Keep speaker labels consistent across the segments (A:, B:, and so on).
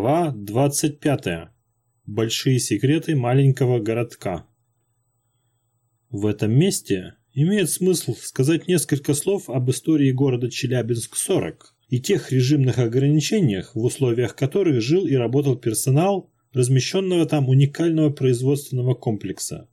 A: Глава 25. Большие секреты маленького городка. В этом месте имеет смысл сказать несколько слов об истории города Челябинск-40 и тех режимных ограничениях, в условиях которых жил и работал персонал размещенного там уникального производственного комплекса.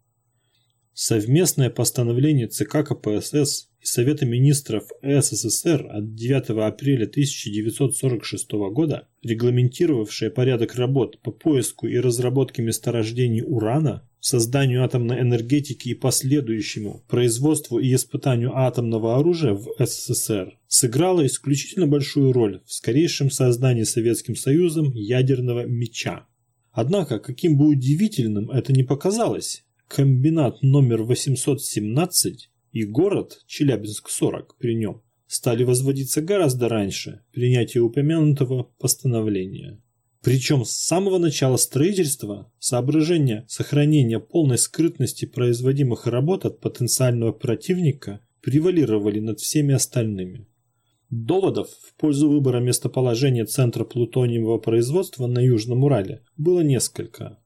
A: Совместное постановление ЦК КПСС и Совета министров СССР от 9 апреля 1946 года, регламентировавшее порядок работ по поиску и разработке месторождений урана, созданию атомной энергетики и последующему производству и испытанию атомного оружия в СССР, сыграло исключительно большую роль в скорейшем создании Советским Союзом ядерного меча. Однако, каким бы удивительным это ни показалось, комбинат номер 817 и город Челябинск-40 при нем стали возводиться гораздо раньше принятия упомянутого постановления. Причем с самого начала строительства соображения сохранения полной скрытности производимых работ от потенциального противника превалировали над всеми остальными. Доводов в пользу выбора местоположения центра плутониевого производства на Южном Урале было несколько.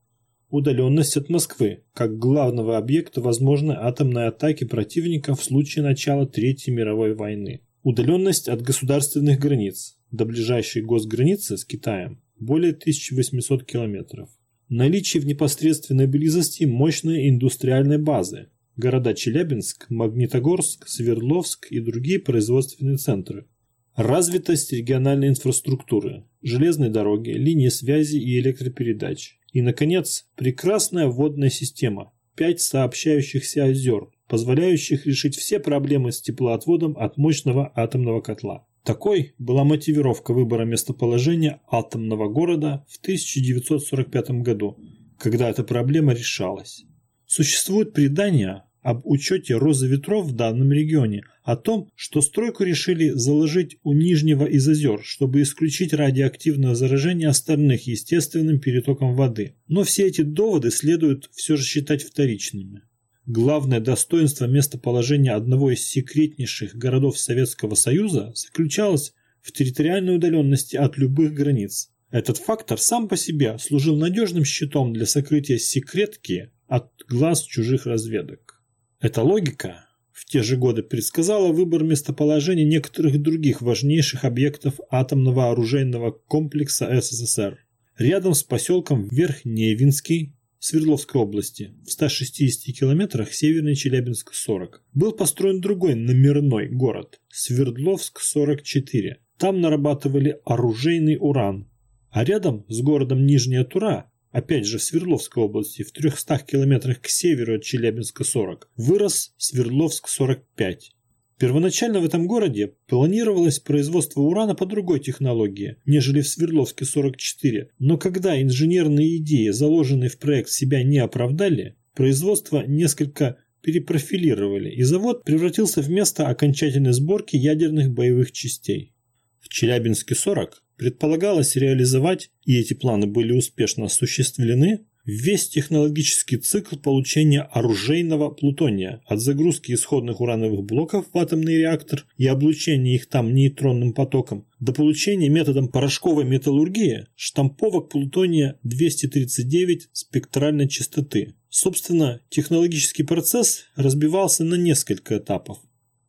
A: Удаленность от Москвы, как главного объекта возможной атомной атаки противника в случае начала Третьей мировой войны. Удаленность от государственных границ, до ближайшей госграницы с Китаем, более 1800 километров. Наличие в непосредственной близости мощной индустриальной базы, города Челябинск, Магнитогорск, Свердловск и другие производственные центры. Развитость региональной инфраструктуры, железной дороги, линии связи и электропередач, и, наконец, прекрасная водная система – пять сообщающихся озер, позволяющих решить все проблемы с теплоотводом от мощного атомного котла. Такой была мотивировка выбора местоположения атомного города в 1945 году, когда эта проблема решалась. Существует предание об учете розы ветров в данном регионе, о том, что стройку решили заложить у Нижнего из озер, чтобы исключить радиоактивное заражение остальных естественным перетоком воды. Но все эти доводы следует все же считать вторичными. Главное достоинство местоположения одного из секретнейших городов Советского Союза заключалось в территориальной удаленности от любых границ. Этот фактор сам по себе служил надежным щитом для сокрытия секретки от глаз чужих разведок. Эта логика в те же годы предсказала выбор местоположения некоторых других важнейших объектов атомного оружейного комплекса СССР. Рядом с поселком Верхневинский Свердловской области, в 160 километрах северной Челябинск-40, был построен другой номерной город – Свердловск-44. Там нарабатывали оружейный уран. А рядом с городом Нижняя Тура опять же в Свердловской области, в 300 километрах к северу от Челябинска 40, вырос Свердловск 45. Первоначально в этом городе планировалось производство урана по другой технологии, нежели в Свердловске 44, но когда инженерные идеи, заложенные в проект, себя не оправдали, производство несколько перепрофилировали, и завод превратился в место окончательной сборки ядерных боевых частей. В Челябинске 40 Предполагалось реализовать, и эти планы были успешно осуществлены, весь технологический цикл получения оружейного плутония от загрузки исходных урановых блоков в атомный реактор и облучения их там нейтронным потоком до получения методом порошковой металлургии штамповок плутония-239 спектральной частоты. Собственно, технологический процесс разбивался на несколько этапов.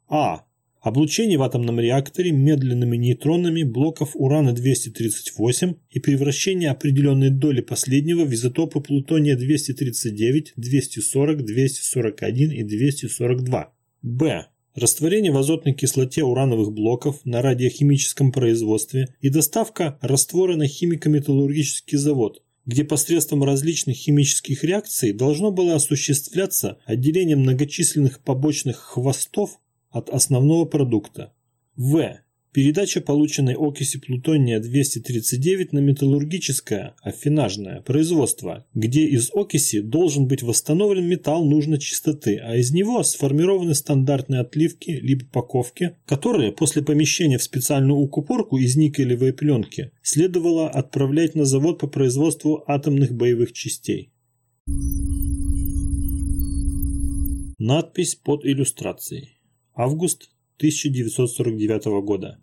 A: А. Облучение в атомном реакторе медленными нейтронами блоков урана-238 и превращение определенной доли последнего в изотопы плутония-239, 240, 241 и 242. Б. Растворение в азотной кислоте урановых блоков на радиохимическом производстве и доставка раствора на химико-металлургический завод, где посредством различных химических реакций должно было осуществляться отделение многочисленных побочных хвостов от основного продукта. В. Передача полученной окиси плутония-239 на металлургическое, афинажное производство, где из окиси должен быть восстановлен металл нужной чистоты, а из него сформированы стандартные отливки либо паковки, которые после помещения в специальную укупорку из никелевой пленки следовало отправлять на завод по производству атомных боевых частей. Надпись под иллюстрацией. Август 1949 года.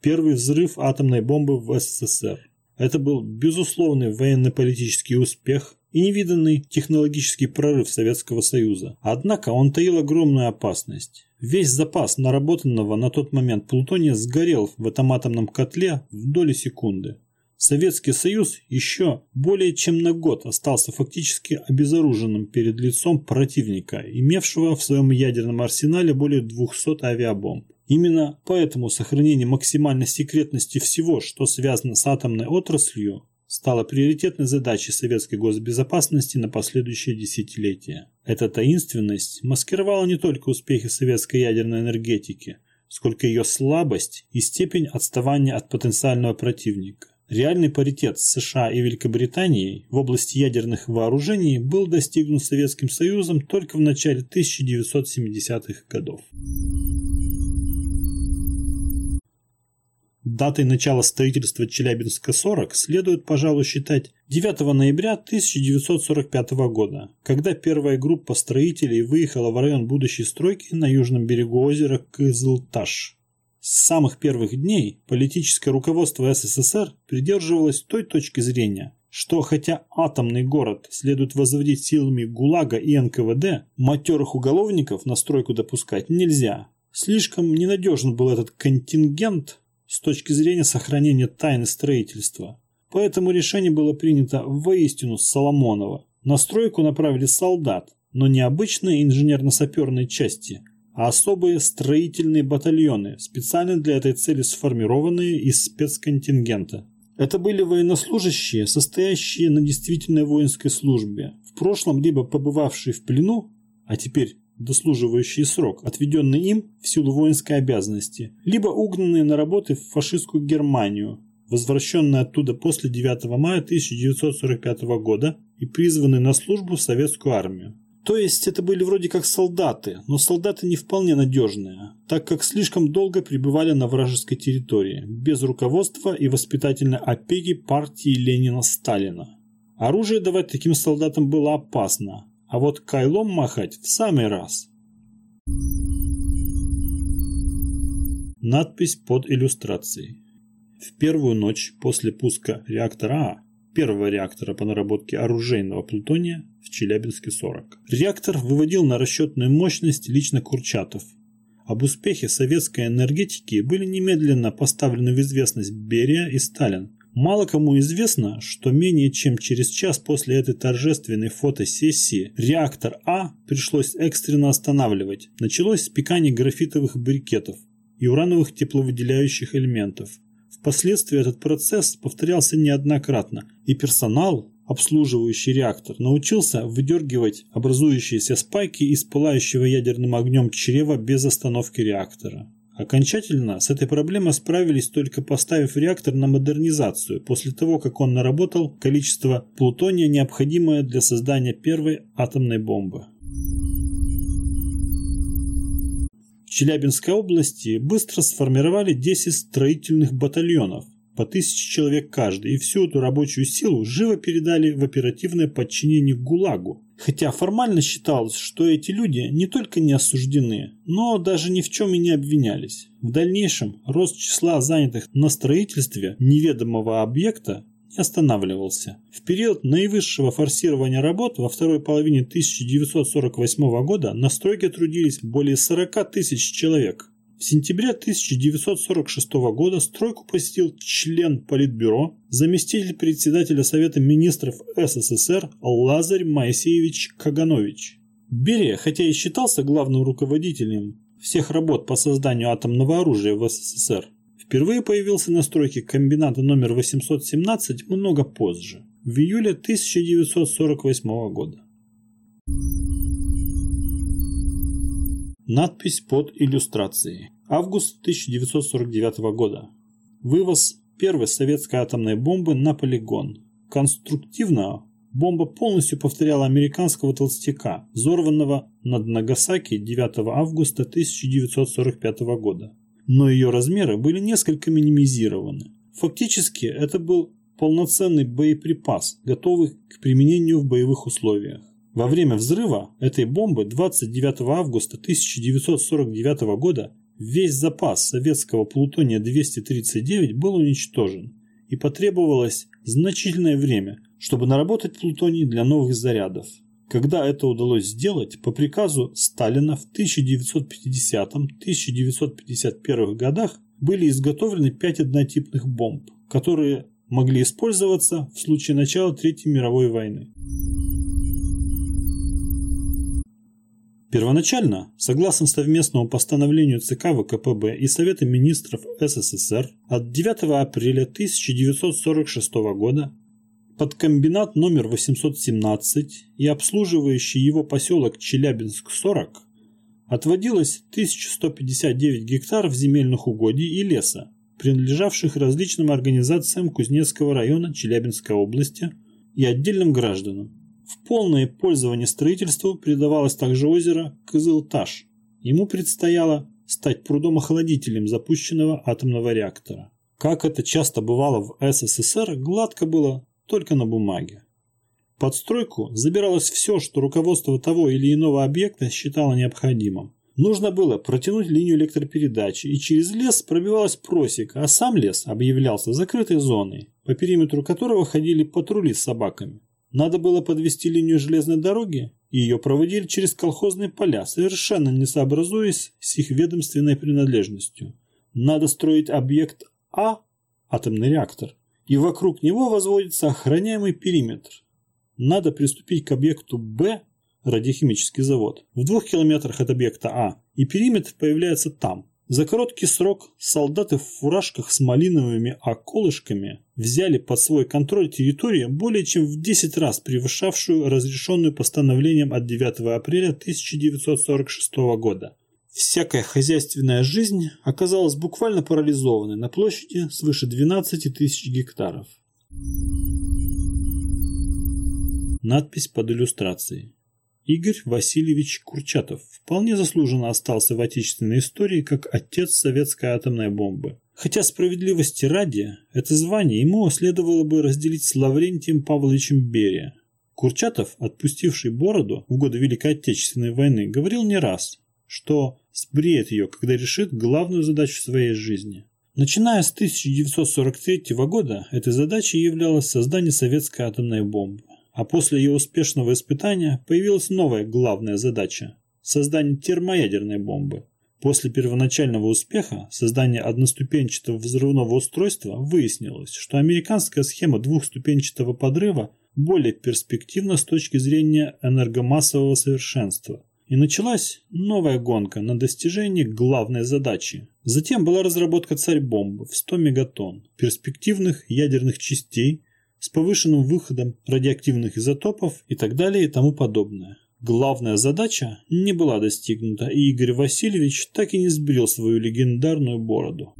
A: Первый взрыв атомной бомбы в СССР. Это был безусловный военно-политический успех и невиданный технологический прорыв Советского Союза. Однако он таил огромную опасность. Весь запас наработанного на тот момент плутония сгорел в этом атомном котле в доли секунды. Советский Союз еще более чем на год остался фактически обезоруженным перед лицом противника, имевшего в своем ядерном арсенале более 200 авиабомб. Именно поэтому сохранение максимальной секретности всего, что связано с атомной отраслью, стало приоритетной задачей советской госбезопасности на последующие десятилетия. Эта таинственность маскировала не только успехи советской ядерной энергетики, сколько ее слабость и степень отставания от потенциального противника. Реальный паритет США и Великобританией в области ядерных вооружений был достигнут Советским Союзом только в начале 1970-х годов. Датой начала строительства Челябинска-40 следует, пожалуй, считать 9 ноября 1945 года, когда первая группа строителей выехала в район будущей стройки на южном берегу озера Кызылташ. С самых первых дней политическое руководство СССР придерживалось той точки зрения, что хотя атомный город следует возводить силами ГУЛАГа и НКВД, матерых уголовников на стройку допускать нельзя. Слишком ненадежен был этот контингент с точки зрения сохранения тайны строительства. Поэтому решение было принято воистину Соломонова. На стройку направили солдат, но не обычные инженерно-саперные части, а особые строительные батальоны, специально для этой цели сформированные из спецконтингента. Это были военнослужащие, состоящие на действительной воинской службе, в прошлом либо побывавшие в плену, а теперь дослуживающие срок, отведенный им в силу воинской обязанности, либо угнанные на работы в фашистскую Германию, возвращенные оттуда после 9 мая 1945 года и призванные на службу в советскую армию. То есть это были вроде как солдаты, но солдаты не вполне надежные, так как слишком долго пребывали на вражеской территории, без руководства и воспитательной опеки партии Ленина-Сталина. Оружие давать таким солдатам было опасно, а вот кайлом махать в самый раз. Надпись под иллюстрацией. В первую ночь после пуска реактора А первого реактора по наработке оружейного плутония в Челябинске-40. Реактор выводил на расчетную мощность лично Курчатов. Об успехе советской энергетики были немедленно поставлены в известность Берия и Сталин. Мало кому известно, что менее чем через час после этой торжественной фотосессии реактор А пришлось экстренно останавливать. Началось спекание графитовых брикетов и урановых тепловыделяющих элементов. Впоследствии этот процесс повторялся неоднократно, и персонал, обслуживающий реактор, научился выдергивать образующиеся спайки из пылающего ядерным огнем чрева без остановки реактора. Окончательно с этой проблемой справились только поставив реактор на модернизацию после того, как он наработал количество плутония, необходимое для создания первой атомной бомбы. В Челябинской области быстро сформировали 10 строительных батальонов, по тысяче человек каждый, и всю эту рабочую силу живо передали в оперативное подчинение ГУЛАГу. Хотя формально считалось, что эти люди не только не осуждены, но даже ни в чем и не обвинялись. В дальнейшем рост числа занятых на строительстве неведомого объекта не останавливался. В период наивысшего форсирования работ во второй половине 1948 года на стройке трудились более 40 тысяч человек. В сентябре 1946 года стройку посетил член Политбюро, заместитель председателя Совета министров СССР Лазарь Моисеевич Каганович. Берия, хотя и считался главным руководителем всех работ по созданию атомного оружия в СССР, впервые появился на стройке комбината номер 817 много позже, в июле 1948 года. Надпись под иллюстрацией. Август 1949 года. Вывоз первой советской атомной бомбы на полигон. Конструктивно бомба полностью повторяла американского толстяка, взорванного над Нагасаки 9 августа 1945 года но ее размеры были несколько минимизированы. Фактически это был полноценный боеприпас, готовый к применению в боевых условиях. Во время взрыва этой бомбы 29 августа 1949 года весь запас советского плутония-239 был уничтожен и потребовалось значительное время, чтобы наработать плутоний для новых зарядов. Когда это удалось сделать, по приказу Сталина в 1950-1951 годах были изготовлены пять однотипных бомб, которые могли использоваться в случае начала Третьей мировой войны. Первоначально, согласно совместному постановлению ЦК ВКПБ и Совета министров СССР от 9 апреля 1946 года под комбинат номер 817 и обслуживающий его поселок Челябинск-40 отводилось 1159 гектаров земельных угодий и леса, принадлежавших различным организациям Кузнецкого района Челябинской области и отдельным гражданам. В полное пользование строительству передавалось также озеро Кызылташ. Ему предстояло стать прудом-охладителем запущенного атомного реактора. Как это часто бывало в СССР, гладко было только на бумаге. Под стройку забиралось все, что руководство того или иного объекта считало необходимым. Нужно было протянуть линию электропередачи, и через лес пробивалась просека, а сам лес объявлялся закрытой зоной, по периметру которого ходили патрули с собаками. Надо было подвести линию железной дороги, и ее проводили через колхозные поля, совершенно не сообразуясь с их ведомственной принадлежностью. Надо строить объект А, атомный реактор, и вокруг него возводится охраняемый периметр. Надо приступить к объекту Б, радиохимический завод, в двух километрах от объекта А, и периметр появляется там. За короткий срок солдаты в фуражках с малиновыми околышками взяли под свой контроль территорию более чем в 10 раз превышавшую разрешенную постановлением от 9 апреля 1946 года. Всякая хозяйственная жизнь оказалась буквально парализованной на площади свыше 12 тысяч гектаров. Надпись под иллюстрацией. Игорь Васильевич Курчатов вполне заслуженно остался в отечественной истории как отец советской атомной бомбы. Хотя справедливости ради, это звание ему следовало бы разделить с Лаврентием Павловичем Берия. Курчатов, отпустивший бороду в годы Великой Отечественной войны, говорил не раз, что сбреет ее, когда решит главную задачу своей жизни. Начиная с 1943 года этой задачей являлось создание советской атомной бомбы. А после ее успешного испытания появилась новая главная задача – создание термоядерной бомбы. После первоначального успеха создания одноступенчатого взрывного устройства выяснилось, что американская схема двухступенчатого подрыва более перспективна с точки зрения энергомассового совершенства. И началась новая гонка на достижение главной задачи. Затем была разработка царь-бомбы в 100 мегатонн, перспективных ядерных частей с повышенным выходом радиоактивных изотопов и так далее и тому подобное. Главная задача не была достигнута, и Игорь Васильевич так и не сбрил свою легендарную бороду.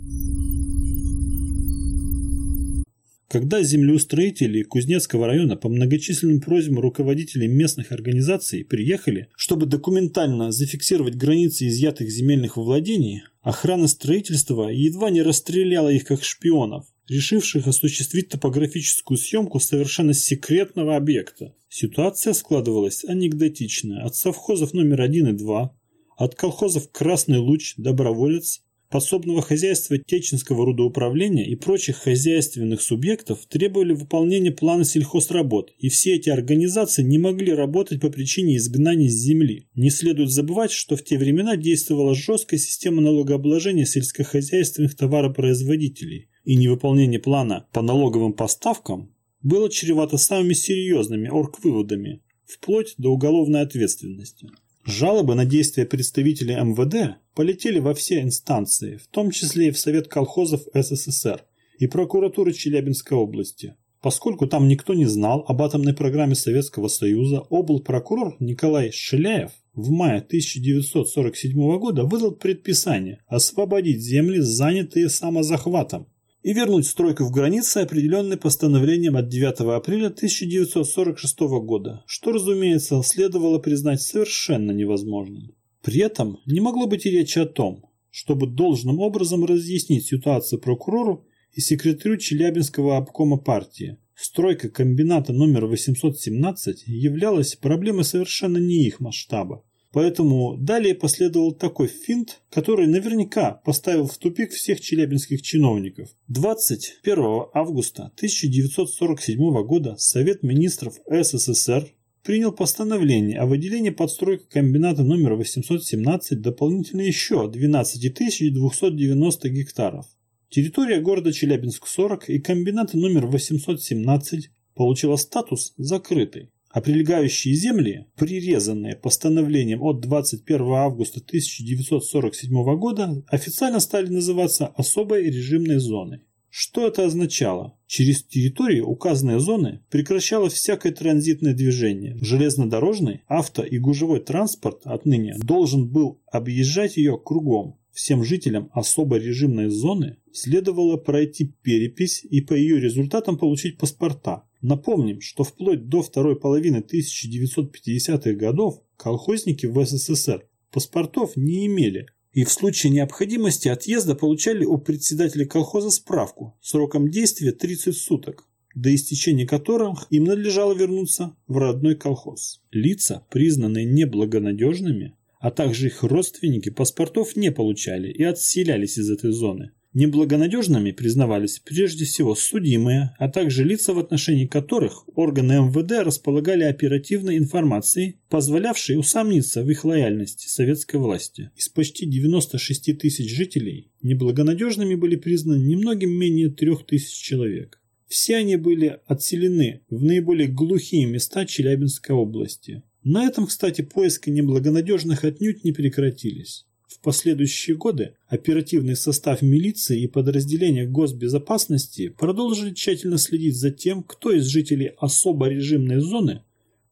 A: Когда землеустроители Кузнецкого района по многочисленным просьбам руководителей местных организаций приехали, чтобы документально зафиксировать границы изъятых земельных владений, охрана строительства едва не расстреляла их как шпионов, решивших осуществить топографическую съемку совершенно секретного объекта. Ситуация складывалась анекдотичная. От совхозов номер 1 и 2, от колхозов «Красный луч», «Доброволец», подсобного хозяйства Теченского рудоуправления и прочих хозяйственных субъектов требовали выполнения плана сельхозработ, и все эти организации не могли работать по причине изгнания с земли. Не следует забывать, что в те времена действовала жесткая система налогообложения сельскохозяйственных товаропроизводителей, и невыполнение плана по налоговым поставкам было чревато самыми серьезными оргвыводами, вплоть до уголовной ответственности. Жалобы на действия представителей МВД полетели во все инстанции, в том числе и в Совет колхозов СССР и прокуратуры Челябинской области. Поскольку там никто не знал об атомной программе Советского Союза, облпрокурор Николай Шеляев в мае 1947 года выдал предписание освободить земли, занятые самозахватом, и вернуть стройку в границы, определенные постановлением от 9 апреля 1946 года, что, разумеется, следовало признать совершенно невозможным. При этом не могло быть и речи о том, чтобы должным образом разъяснить ситуацию прокурору и секретарю Челябинского обкома партии. Стройка комбината номер 817 являлась проблемой совершенно не их масштаба. Поэтому далее последовал такой финт, который наверняка поставил в тупик всех челябинских чиновников. 21 августа 1947 года Совет министров СССР принял постановление о выделении подстройки комбината номер 817 дополнительно еще 12 290 гектаров. Территория города Челябинск-40 и комбината номер 817 получила статус закрытой, а прилегающие земли, прирезанные постановлением от 21 августа 1947 года, официально стали называться особой режимной зоной. Что это означало? Через территорию указанной зоны прекращалось всякое транзитное движение. Железнодорожный, авто и гужевой транспорт отныне должен был объезжать ее кругом. Всем жителям особой режимной зоны следовало пройти перепись и по ее результатам получить паспорта. Напомним, что вплоть до второй половины 1950-х годов колхозники в СССР паспортов не имели, и в случае необходимости отъезда получали у председателя колхоза справку сроком действия 30 суток, до истечения которых им надлежало вернуться в родной колхоз. Лица, признанные неблагонадежными, а также их родственники паспортов не получали и отселялись из этой зоны. Неблагонадежными признавались прежде всего судимые, а также лица, в отношении которых органы МВД располагали оперативной информацией, позволявшей усомниться в их лояльности советской власти. Из почти 96 тысяч жителей неблагонадежными были признаны немногим менее 3 тысяч человек. Все они были отселены в наиболее глухие места Челябинской области. На этом, кстати, поиски неблагонадежных отнюдь не прекратились. В последующие годы оперативный состав милиции и подразделения госбезопасности продолжили тщательно следить за тем, кто из жителей особо режимной зоны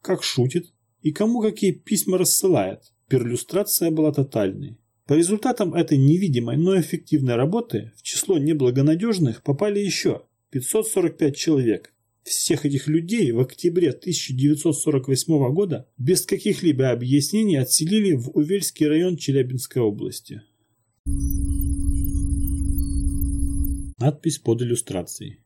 A: как шутит и кому какие письма рассылает. Перлюстрация была тотальной. По результатам этой невидимой, но эффективной работы в число неблагонадежных попали еще 545 человек, всех этих людей в октябре 1948 года без каких-либо объяснений отселили в Увельский район Челябинской области. Надпись под иллюстрацией.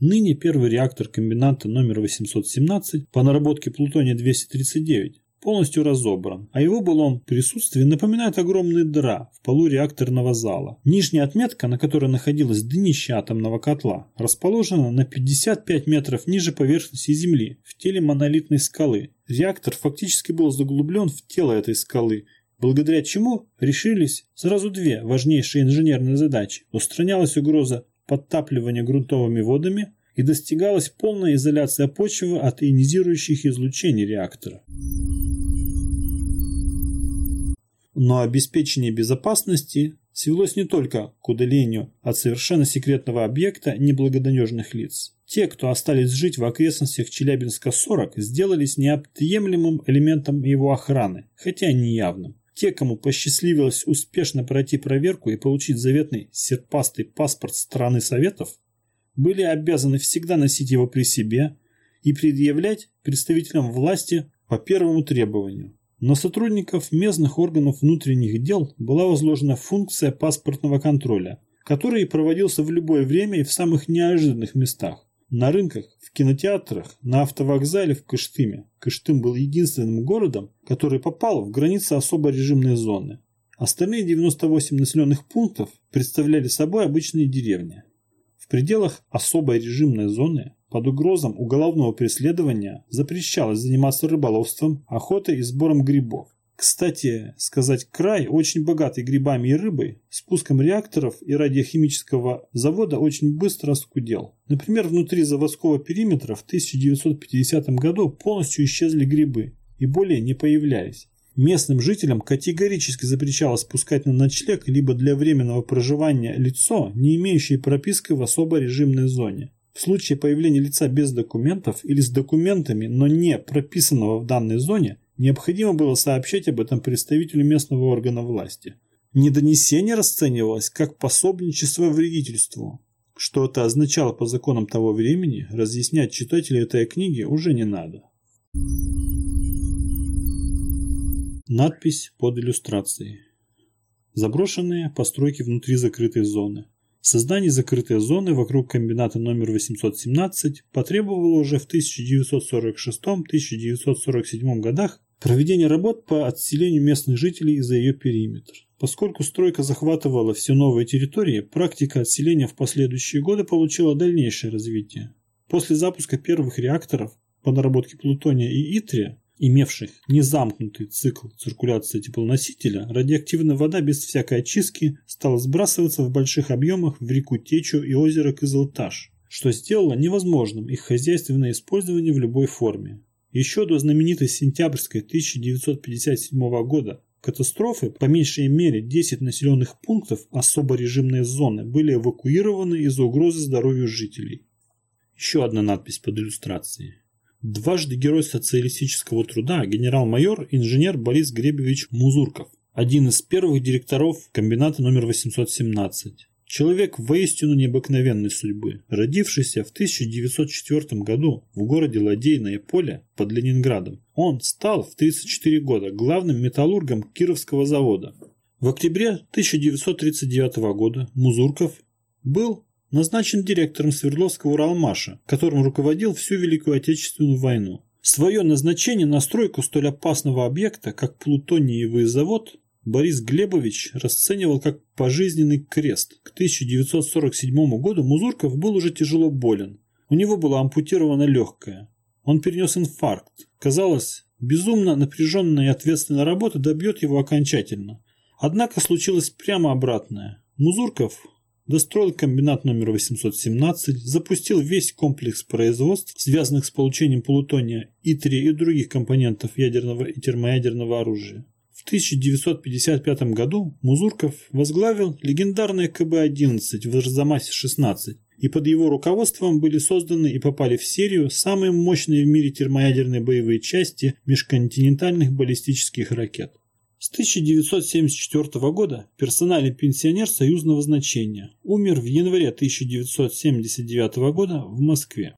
A: Ныне первый реактор комбината номер 817 по наработке плутония-239 полностью разобран, а его былом присутствие напоминает огромные дыра в полу реакторного зала. Нижняя отметка, на которой находилось днище атомного котла, расположена на 55 метров ниже поверхности Земли, в теле монолитной скалы. Реактор фактически был заглублен в тело этой скалы, благодаря чему решились сразу две важнейшие инженерные задачи. Устранялась угроза подтапливания грунтовыми водами и достигалась полная изоляция почвы от ионизирующих излучений реактора. Но обеспечение безопасности свелось не только к удалению от совершенно секретного объекта неблагонадежных лиц. Те, кто остались жить в окрестностях Челябинска-40, сделались неотъемлемым элементом его охраны, хотя и неявным. Те, кому посчастливилось успешно пройти проверку и получить заветный серпастый паспорт страны Советов, были обязаны всегда носить его при себе и предъявлять представителям власти по первому требованию. На сотрудников местных органов внутренних дел была возложена функция паспортного контроля, который проводился в любое время и в самых неожиданных местах. На рынках, в кинотеатрах, на автовокзале в Кыштыме. Кыштым был единственным городом, который попал в границы особо режимной зоны. Остальные 98 населенных пунктов представляли собой обычные деревни. В пределах особой режимной зоны под угрозом уголовного преследования запрещалось заниматься рыболовством, охотой и сбором грибов. Кстати, сказать край, очень богатый грибами и рыбой, спуском реакторов и радиохимического завода очень быстро оскудел. Например, внутри заводского периметра в 1950 году полностью исчезли грибы и более не появлялись. Местным жителям категорически запрещалось спускать на ночлег либо для временного проживания лицо, не имеющее прописки в особо режимной зоне. В случае появления лица без документов или с документами, но не прописанного в данной зоне, необходимо было сообщать об этом представителю местного органа власти. Недонесение расценивалось как пособничество вредительству. Что это означало по законам того времени, разъяснять читателю этой книги уже не надо. Надпись под иллюстрацией. Заброшенные постройки внутри закрытой зоны. Создание закрытой зоны вокруг комбината номер 817 потребовало уже в 1946-1947 годах Проведение работ по отселению местных жителей за ее периметр. Поскольку стройка захватывала все новые территории, практика отселения в последующие годы получила дальнейшее развитие. После запуска первых реакторов по наработке плутония и итрия, имевших незамкнутый цикл циркуляции теплоносителя, радиоактивная вода без всякой очистки стала сбрасываться в больших объемах в реку Течу и озеро Кызылташ, что сделало невозможным их хозяйственное использование в любой форме. Еще до знаменитой сентябрьской 1957 года катастрофы по меньшей мере 10 населенных пунктов особо режимной зоны были эвакуированы из-за угрозы здоровью жителей. Еще одна надпись под иллюстрацией. Дважды герой социалистического труда генерал-майор инженер Борис Гребевич Музурков, один из первых директоров комбината номер 817. Человек воистину необыкновенной судьбы, родившийся в 1904 году в городе Ладейное поле под Ленинградом, он стал в 34 года главным металлургом Кировского завода. В октябре 1939 года Музурков был назначен директором Свердловского Уралмаша, которым руководил всю Великую Отечественную войну. Свое назначение на стройку столь опасного объекта, как плутониевый завод, Борис Глебович расценивал как пожизненный крест. К 1947 году Музурков был уже тяжело болен. У него было ампутировано легкое. Он перенес инфаркт. Казалось, безумно напряженная и ответственная работа добьет его окончательно. Однако случилось прямо обратное. Музурков достроил комбинат номер 817, запустил весь комплекс производств, связанных с получением плутония, ИТРИ и других компонентов ядерного и термоядерного оружия. В 1955 году Музурков возглавил легендарное КБ-11 в Арзамасе-16, и под его руководством были созданы и попали в серию самые мощные в мире термоядерные боевые части межконтинентальных баллистических ракет. С 1974 года персональный пенсионер союзного значения умер в январе 1979 года в Москве.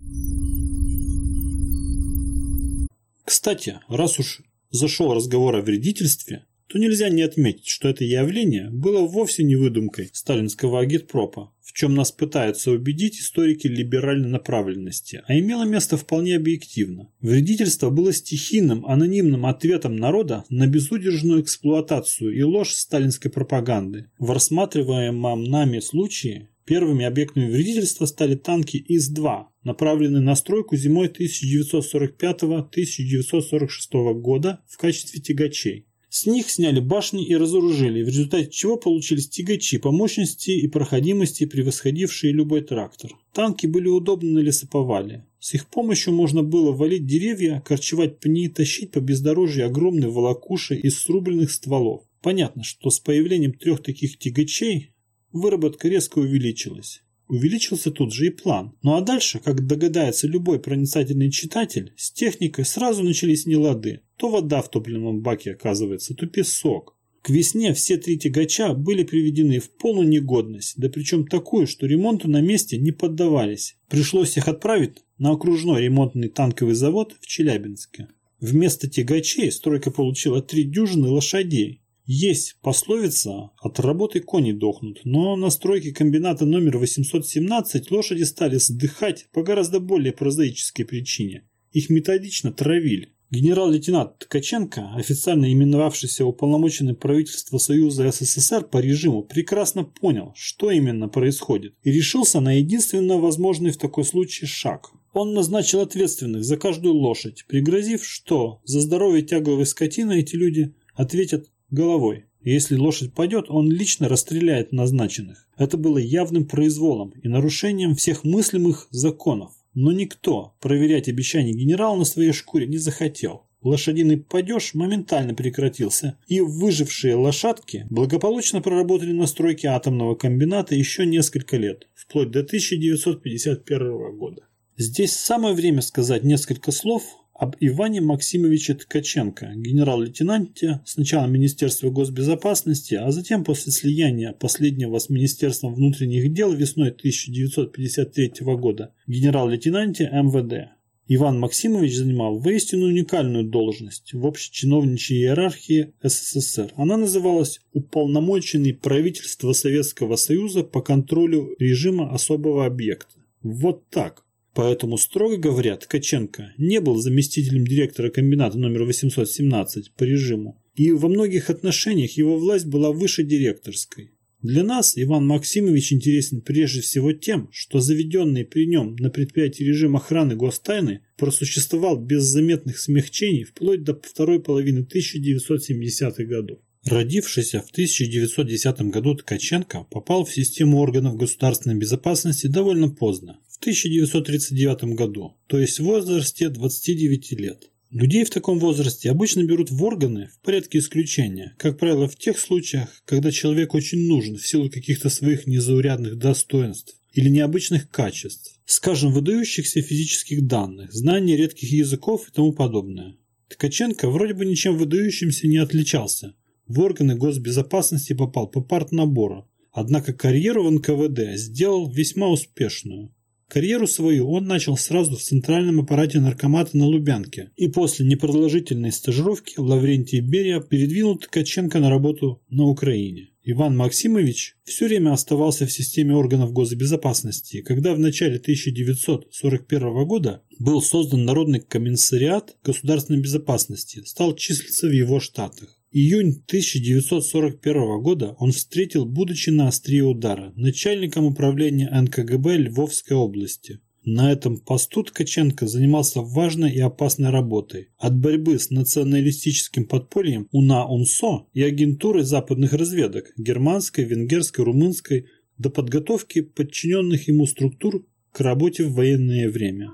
A: Кстати, раз уж зашел разговор о вредительстве, то нельзя не отметить, что это явление было вовсе не выдумкой сталинского агитпропа, в чем нас пытаются убедить историки либеральной направленности, а имело место вполне объективно. Вредительство было стихийным, анонимным ответом народа на безудержную эксплуатацию и ложь сталинской пропаганды. В рассматриваемом нами случае Первыми объектами вредительства стали танки ИС-2, направленные на стройку зимой 1945-1946 года в качестве тягачей. С них сняли башни и разоружили, в результате чего получились тягачи по мощности и проходимости, превосходившие любой трактор. Танки были удобны на лесоповале. С их помощью можно было валить деревья, корчевать пни, тащить по бездорожью огромные волокуши из срубленных стволов. Понятно, что с появлением трех таких тягачей выработка резко увеличилась. Увеличился тут же и план. Ну а дальше, как догадается любой проницательный читатель, с техникой сразу начались нелады. То вода в топливном баке оказывается, то песок. К весне все три тягача были приведены в полную негодность, да причем такую, что ремонту на месте не поддавались. Пришлось их отправить на окружной ремонтный танковый завод в Челябинске. Вместо тягачей стройка получила три дюжины лошадей, есть пословица «от работы кони дохнут», но на стройке комбината номер 817 лошади стали сдыхать по гораздо более прозаической причине. Их методично травили. Генерал-лейтенант Ткаченко, официально именовавшийся уполномоченным правительства Союза СССР по режиму, прекрасно понял, что именно происходит, и решился на единственно возможный в такой случае шаг. Он назначил ответственных за каждую лошадь, пригрозив, что за здоровье тягловой скотины эти люди ответят головой. Если лошадь падет, он лично расстреляет назначенных. Это было явным произволом и нарушением всех мыслимых законов. Но никто проверять обещания генерала на своей шкуре не захотел. Лошадиный падеж моментально прекратился, и выжившие лошадки благополучно проработали на стройке атомного комбината еще несколько лет, вплоть до 1951 года. Здесь самое время сказать несколько слов об Иване Максимовиче Ткаченко, генерал-лейтенанте сначала Министерства госбезопасности, а затем после слияния последнего с Министерством внутренних дел весной 1953 года генерал-лейтенанте МВД. Иван Максимович занимал воистину уникальную должность в общечиновничьей иерархии СССР. Она называлась «Уполномоченный правительства Советского Союза по контролю режима особого объекта». Вот так. Поэтому, строго говоря, Ткаченко не был заместителем директора комбината номер 817 по режиму, и во многих отношениях его власть была выше директорской. Для нас Иван Максимович интересен прежде всего тем, что заведенный при нем на предприятии режим охраны гостайны просуществовал без заметных смягчений вплоть до второй половины 1970-х годов. Родившийся в 1910 году Ткаченко попал в систему органов государственной безопасности довольно поздно, 1939 году, то есть в возрасте 29 лет. Людей в таком возрасте обычно берут в органы в порядке исключения, как правило в тех случаях, когда человек очень нужен в силу каких-то своих незаурядных достоинств или необычных качеств, скажем, выдающихся физических данных, знания редких языков и тому подобное. Ткаченко вроде бы ничем выдающимся не отличался, в органы госбезопасности попал по партнабору, однако карьеру в НКВД сделал весьма успешную. Карьеру свою он начал сразу в центральном аппарате наркомата на Лубянке и после непродолжительной стажировки Лаврентий Берия передвинул Ткаченко на работу на Украине. Иван Максимович все время оставался в системе органов госбезопасности, когда в начале 1941 года был создан Народный комиссариат государственной безопасности, стал числиться в его штатах. Июнь 1941 года он встретил, будучи на острие удара, начальником управления НКГБ Львовской области. На этом посту Ткаченко занимался важной и опасной работой. От борьбы с националистическим подпольем УНА-УНСО и агентурой западных разведок – германской, венгерской, румынской – до подготовки подчиненных ему структур к работе в военное время.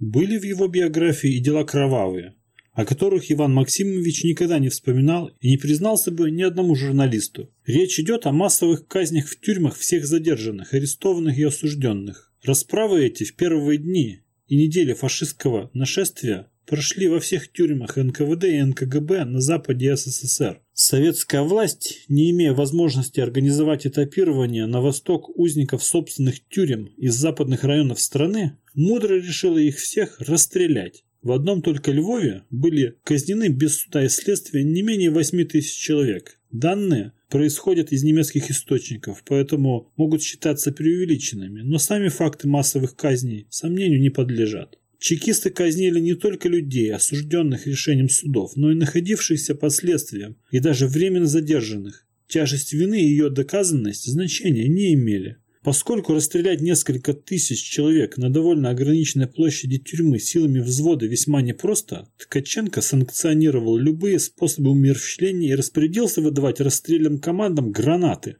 A: Были в его биографии и дела кровавые, о которых Иван Максимович никогда не вспоминал и не признался бы ни одному журналисту. Речь идет о массовых казнях в тюрьмах всех задержанных, арестованных и осужденных. Расправы эти в первые дни и недели фашистского нашествия прошли во всех тюрьмах НКВД и НКГБ на западе СССР. Советская власть, не имея возможности организовать этапирование на восток узников собственных тюрем из западных районов страны, мудро решила их всех расстрелять. В одном только Львове были казнены без суда и следствия не менее 8 тысяч человек. Данные происходят из немецких источников, поэтому могут считаться преувеличенными, но сами факты массовых казней сомнению не подлежат. Чекисты казнили не только людей, осужденных решением судов, но и находившихся под следствием и даже временно задержанных. Тяжесть вины и ее доказанность значения не имели. Поскольку расстрелять несколько тысяч человек на довольно ограниченной площади тюрьмы силами взвода весьма непросто, Ткаченко санкционировал любые способы умерщвления и распорядился выдавать расстрельным командам гранаты.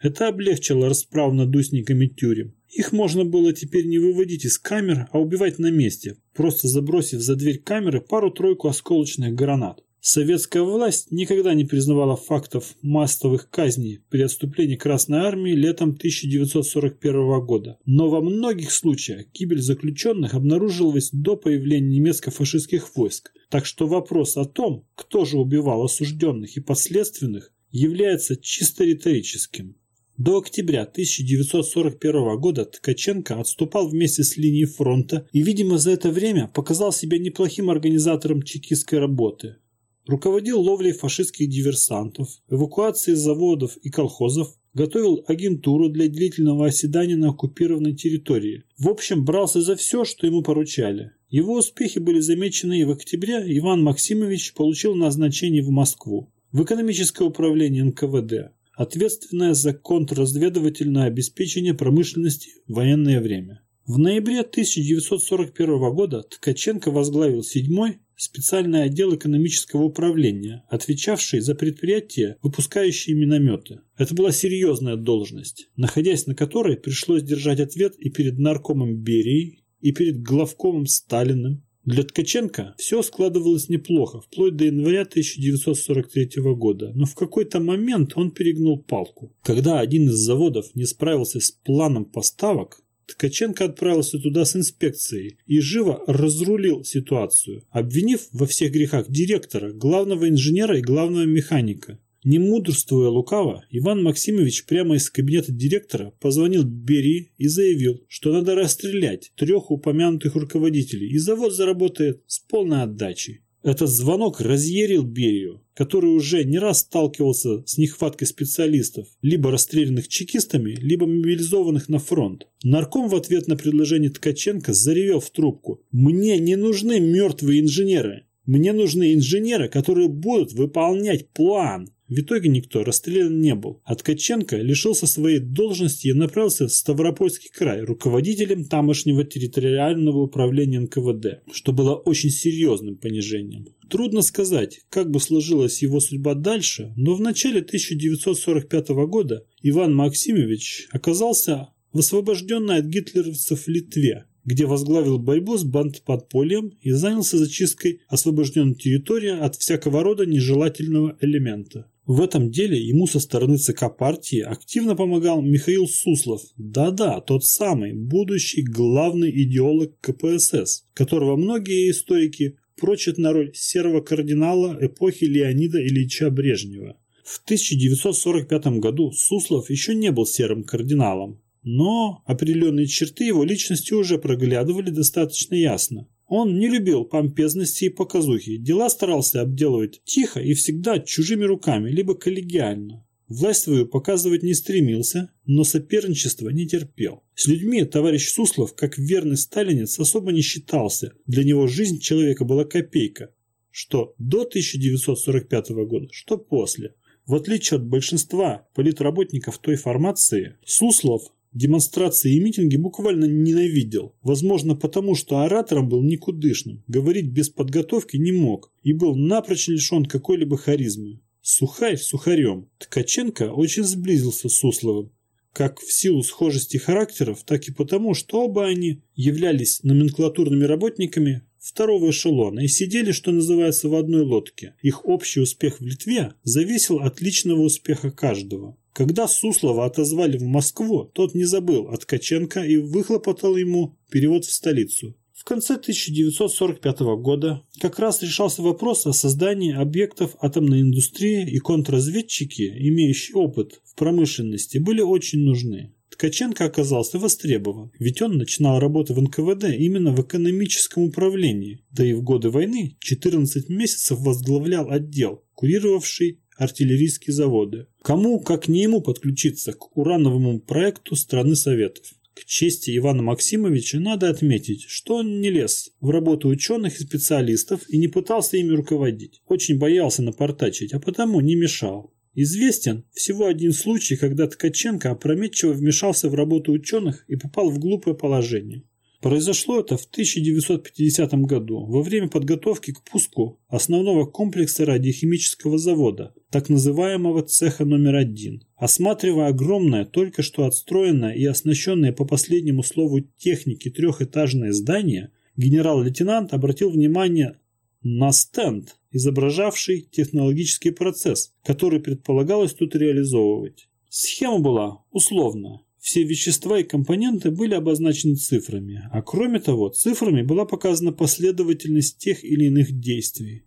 A: Это облегчило расправу над узниками тюрем. Их можно было теперь не выводить из камер, а убивать на месте, просто забросив за дверь камеры пару-тройку осколочных гранат. Советская власть никогда не признавала фактов массовых казней при отступлении Красной Армии летом 1941 года. Но во многих случаях гибель заключенных обнаружилась до появления немецко-фашистских войск. Так что вопрос о том, кто же убивал осужденных и последственных, является чисто риторическим. До октября 1941 года Ткаченко отступал вместе с линией фронта и, видимо, за это время показал себя неплохим организатором чекистской работы руководил ловлей фашистских диверсантов, эвакуацией заводов и колхозов, готовил агентуру для длительного оседания на оккупированной территории. В общем, брался за все, что ему поручали. Его успехи были замечены и в октябре Иван Максимович получил назначение в Москву, в экономическое управление НКВД, ответственное за контрразведывательное обеспечение промышленности в военное время. В ноябре 1941 года Ткаченко возглавил 7-й специальный отдел экономического управления, отвечавший за предприятия, выпускающие минометы. Это была серьезная должность, находясь на которой пришлось держать ответ и перед наркомом Берией, и перед главкомом Сталиным. Для Ткаченко все складывалось неплохо, вплоть до января 1943 года, но в какой-то момент он перегнул палку. Когда один из заводов не справился с планом поставок, Ткаченко отправился туда с инспекцией и живо разрулил ситуацию, обвинив во всех грехах директора, главного инженера и главного механика. Не мудрствуя лукаво, Иван Максимович прямо из кабинета директора позвонил Бери и заявил, что надо расстрелять трех упомянутых руководителей, и завод заработает с полной отдачей. Этот звонок разъярил Берию, который уже не раз сталкивался с нехваткой специалистов, либо расстрелянных чекистами, либо мобилизованных на фронт. Нарком в ответ на предложение Ткаченко заревел в трубку. «Мне не нужны мертвые инженеры. Мне нужны инженеры, которые будут выполнять план. В итоге никто расстрелян не был. А Ткаченко лишился своей должности и направился в Ставропольский край руководителем тамошнего территориального управления НКВД, что было очень серьезным понижением. Трудно сказать, как бы сложилась его судьба дальше, но в начале 1945 года Иван Максимович оказался в освобожденной от гитлеровцев Литве, где возглавил борьбу с бандподпольем и занялся зачисткой освобожденной территории от всякого рода нежелательного элемента. В этом деле ему со стороны ЦК партии активно помогал Михаил Суслов. Да-да, тот самый, будущий главный идеолог КПСС, которого многие историки прочат на роль серого кардинала эпохи Леонида Ильича Брежнева. В 1945 году Суслов еще не был серым кардиналом, но определенные черты его личности уже проглядывали достаточно ясно. Он не любил помпезности и показухи, дела старался обделывать тихо и всегда чужими руками, либо коллегиально. Власть свою показывать не стремился, но соперничество не терпел. С людьми товарищ Суслов, как верный сталинец, особо не считался. Для него жизнь человека была копейка. Что до 1945 года, что после. В отличие от большинства политработников той формации, Суслов Демонстрации и митинги буквально ненавидел. Возможно, потому что оратором был никудышным, говорить без подготовки не мог и был напрочь лишен какой-либо харизмы. Сухарь сухарем. Ткаченко очень сблизился с Сусловым, как в силу схожести характеров, так и потому, что оба они являлись номенклатурными работниками второго эшелона и сидели, что называется, в одной лодке. Их общий успех в Литве зависел от личного успеха каждого. Когда Суслова отозвали в Москву, тот не забыл от Ткаченко и выхлопотал ему перевод в столицу. В конце 1945 года как раз решался вопрос о создании объектов атомной индустрии и контрразведчики, имеющие опыт в промышленности, были очень нужны. Ткаченко оказался востребован, ведь он начинал работу в НКВД именно в экономическом управлении, да и в годы войны 14 месяцев возглавлял отдел, курировавший артиллерийские заводы. Кому, как не ему, подключиться к урановому проекту страны Советов? К чести Ивана Максимовича надо отметить, что он не лез в работу ученых и специалистов и не пытался ими руководить. Очень боялся напортачить, а потому не мешал. Известен всего один случай, когда Ткаченко опрометчиво вмешался в работу ученых и попал в глупое положение. Произошло это в 1950 году, во время подготовки к пуску основного комплекса радиохимического завода, так называемого цеха номер один. Осматривая огромное, только что отстроенное и оснащенное по последнему слову техники трехэтажное здание, генерал-лейтенант обратил внимание на стенд, изображавший технологический процесс, который предполагалось тут реализовывать. Схема была условная. Все вещества и компоненты были обозначены цифрами, а кроме того, цифрами была показана последовательность тех или иных действий.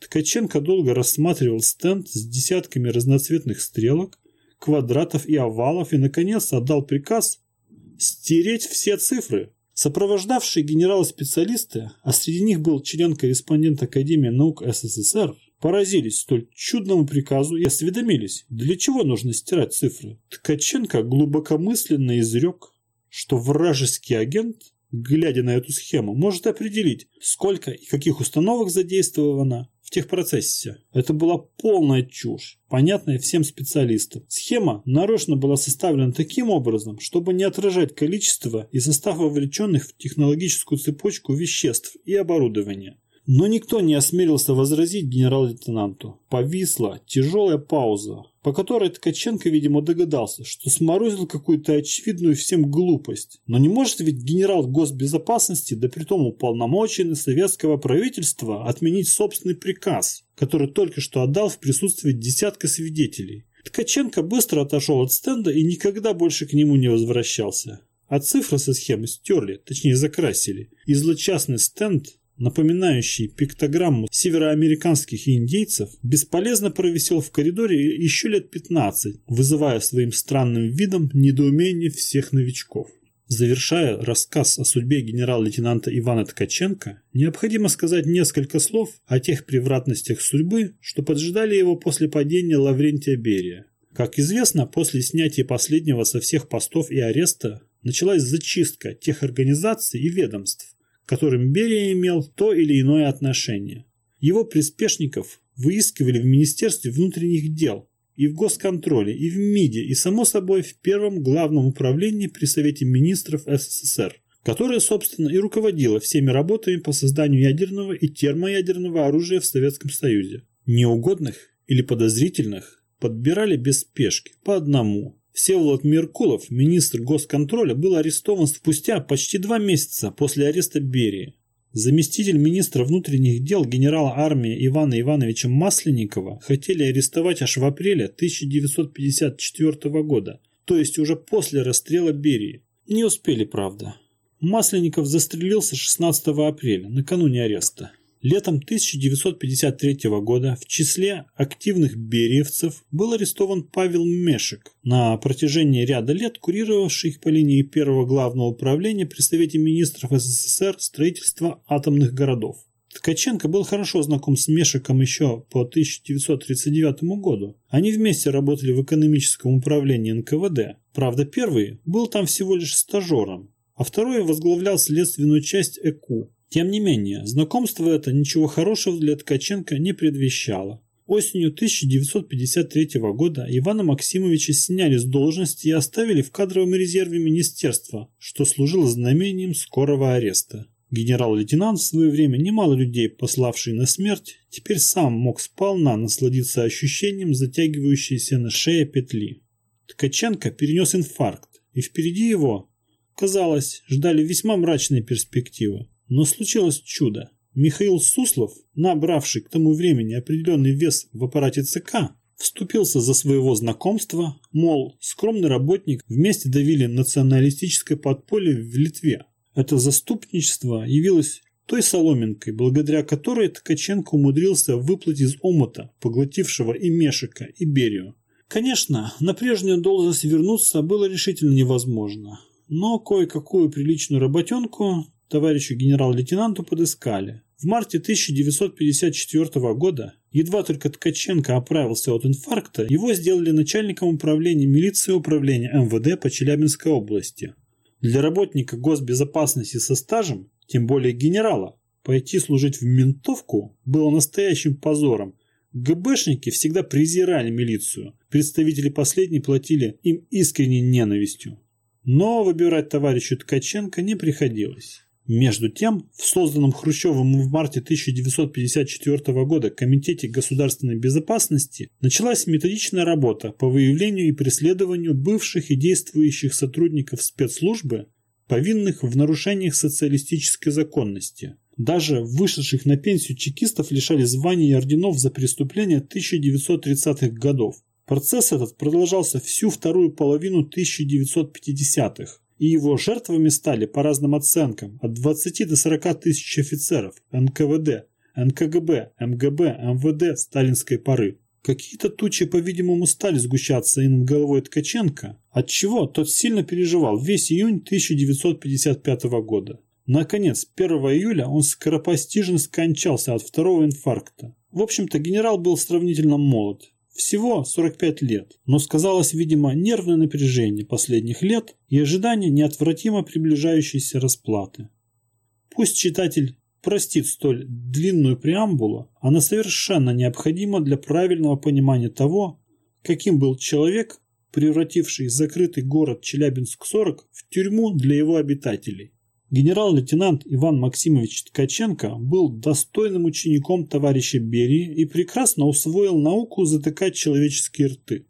A: Ткаченко долго рассматривал стенд с десятками разноцветных стрелок, квадратов и овалов и, наконец, отдал приказ стереть все цифры. Сопровождавшие генералы-специалисты, а среди них был член-корреспондент Академии наук СССР, поразились столь чудному приказу и осведомились, для чего нужно стирать цифры. Ткаченко глубокомысленно изрек, что вражеский агент, глядя на эту схему, может определить, сколько и каких установок задействовано в техпроцессе. Это была полная чушь, понятная всем специалистам. Схема нарочно была составлена таким образом, чтобы не отражать количество и состав вовлеченных в технологическую цепочку веществ и оборудования. Но никто не осмелился возразить генерал-лейтенанту. Повисла тяжелая пауза, по которой Ткаченко, видимо, догадался, что сморозил какую-то очевидную всем глупость. Но не может ведь генерал госбезопасности, да притом уполномоченный советского правительства, отменить собственный приказ, который только что отдал в присутствии десятка свидетелей. Ткаченко быстро отошел от стенда и никогда больше к нему не возвращался. А цифры со схемы стерли, точнее закрасили. И злочастный стенд напоминающий пиктограмму североамериканских индейцев, бесполезно провисел в коридоре еще лет 15, вызывая своим странным видом недоумение всех новичков. Завершая рассказ о судьбе генерал-лейтенанта Ивана Ткаченко, необходимо сказать несколько слов о тех превратностях судьбы, что поджидали его после падения Лаврентия Берия. Как известно, после снятия последнего со всех постов и ареста началась зачистка тех организаций и ведомств, которым Берия имел то или иное отношение. Его приспешников выискивали в Министерстве внутренних дел, и в Госконтроле, и в МИДе, и, само собой, в Первом главном управлении при Совете министров СССР, которое, собственно, и руководило всеми работами по созданию ядерного и термоядерного оружия в Советском Союзе. Неугодных или подозрительных подбирали без спешки, по одному. Всеволод Меркулов, министр госконтроля, был арестован спустя почти два месяца после ареста Берии. Заместитель министра внутренних дел генерала армии Ивана Ивановича Масленникова хотели арестовать аж в апреле 1954 года, то есть уже после расстрела Берии. Не успели, правда. Масленников застрелился 16 апреля, накануне ареста. Летом 1953 года в числе активных бериевцев был арестован Павел Мешек, на протяжении ряда лет курировавший по линии первого главного управления при Совете министров СССР строительства атомных городов. Ткаченко был хорошо знаком с Мешиком еще по 1939 году. Они вместе работали в экономическом управлении НКВД. Правда, первый был там всего лишь стажером, а второй возглавлял следственную часть ЭКУ. Тем не менее, знакомство это ничего хорошего для Ткаченко не предвещало. Осенью 1953 года Ивана Максимовича сняли с должности и оставили в кадровом резерве министерства, что служило знамением скорого ареста. Генерал-лейтенант в свое время немало людей, пославший на смерть, теперь сам мог сполна насладиться ощущением затягивающейся на шее петли. Ткаченко перенес инфаркт, и впереди его, казалось, ждали весьма мрачные перспективы. Но случилось чудо. Михаил Суслов, набравший к тому времени определенный вес в аппарате ЦК, вступился за своего знакомства, мол, скромный работник вместе давили националистическое подполье в Литве. Это заступничество явилось той соломинкой, благодаря которой Ткаченко умудрился выплыть из омута, поглотившего и Мешика, и Берию. Конечно, на прежнюю должность вернуться было решительно невозможно, но кое-какую приличную работенку товарищу генерал-лейтенанту подыскали. В марте 1954 года, едва только Ткаченко оправился от инфаркта, его сделали начальником управления милиции управления МВД по Челябинской области. Для работника госбезопасности со стажем, тем более генерала, пойти служить в ментовку было настоящим позором. ГБшники всегда презирали милицию, представители последней платили им искренней ненавистью. Но выбирать товарищу Ткаченко не приходилось. Между тем, в созданном Хрущевым в марте 1954 года Комитете государственной безопасности началась методичная работа по выявлению и преследованию бывших и действующих сотрудников спецслужбы, повинных в нарушениях социалистической законности. Даже вышедших на пенсию чекистов лишали званий и орденов за преступления 1930-х годов. Процесс этот продолжался всю вторую половину 1950-х и его жертвами стали, по разным оценкам, от 20 до 40 тысяч офицеров НКВД, НКГБ, МГБ, МВД сталинской поры. Какие-то тучи, по-видимому, стали сгущаться и над головой Ткаченко, отчего тот сильно переживал весь июнь 1955 года. Наконец, 1 июля он скоропостижно скончался от второго инфаркта. В общем-то, генерал был сравнительно молод, всего 45 лет, но сказалось, видимо, нервное напряжение последних лет и ожидание неотвратимо приближающейся расплаты. Пусть читатель простит столь длинную преамбулу, она совершенно необходима для правильного понимания того, каким был человек, превративший закрытый город Челябинск-40 в тюрьму для его обитателей. Генерал-лейтенант Иван Максимович Ткаченко был достойным учеником товарища Берии и прекрасно усвоил науку затыкать человеческие рты.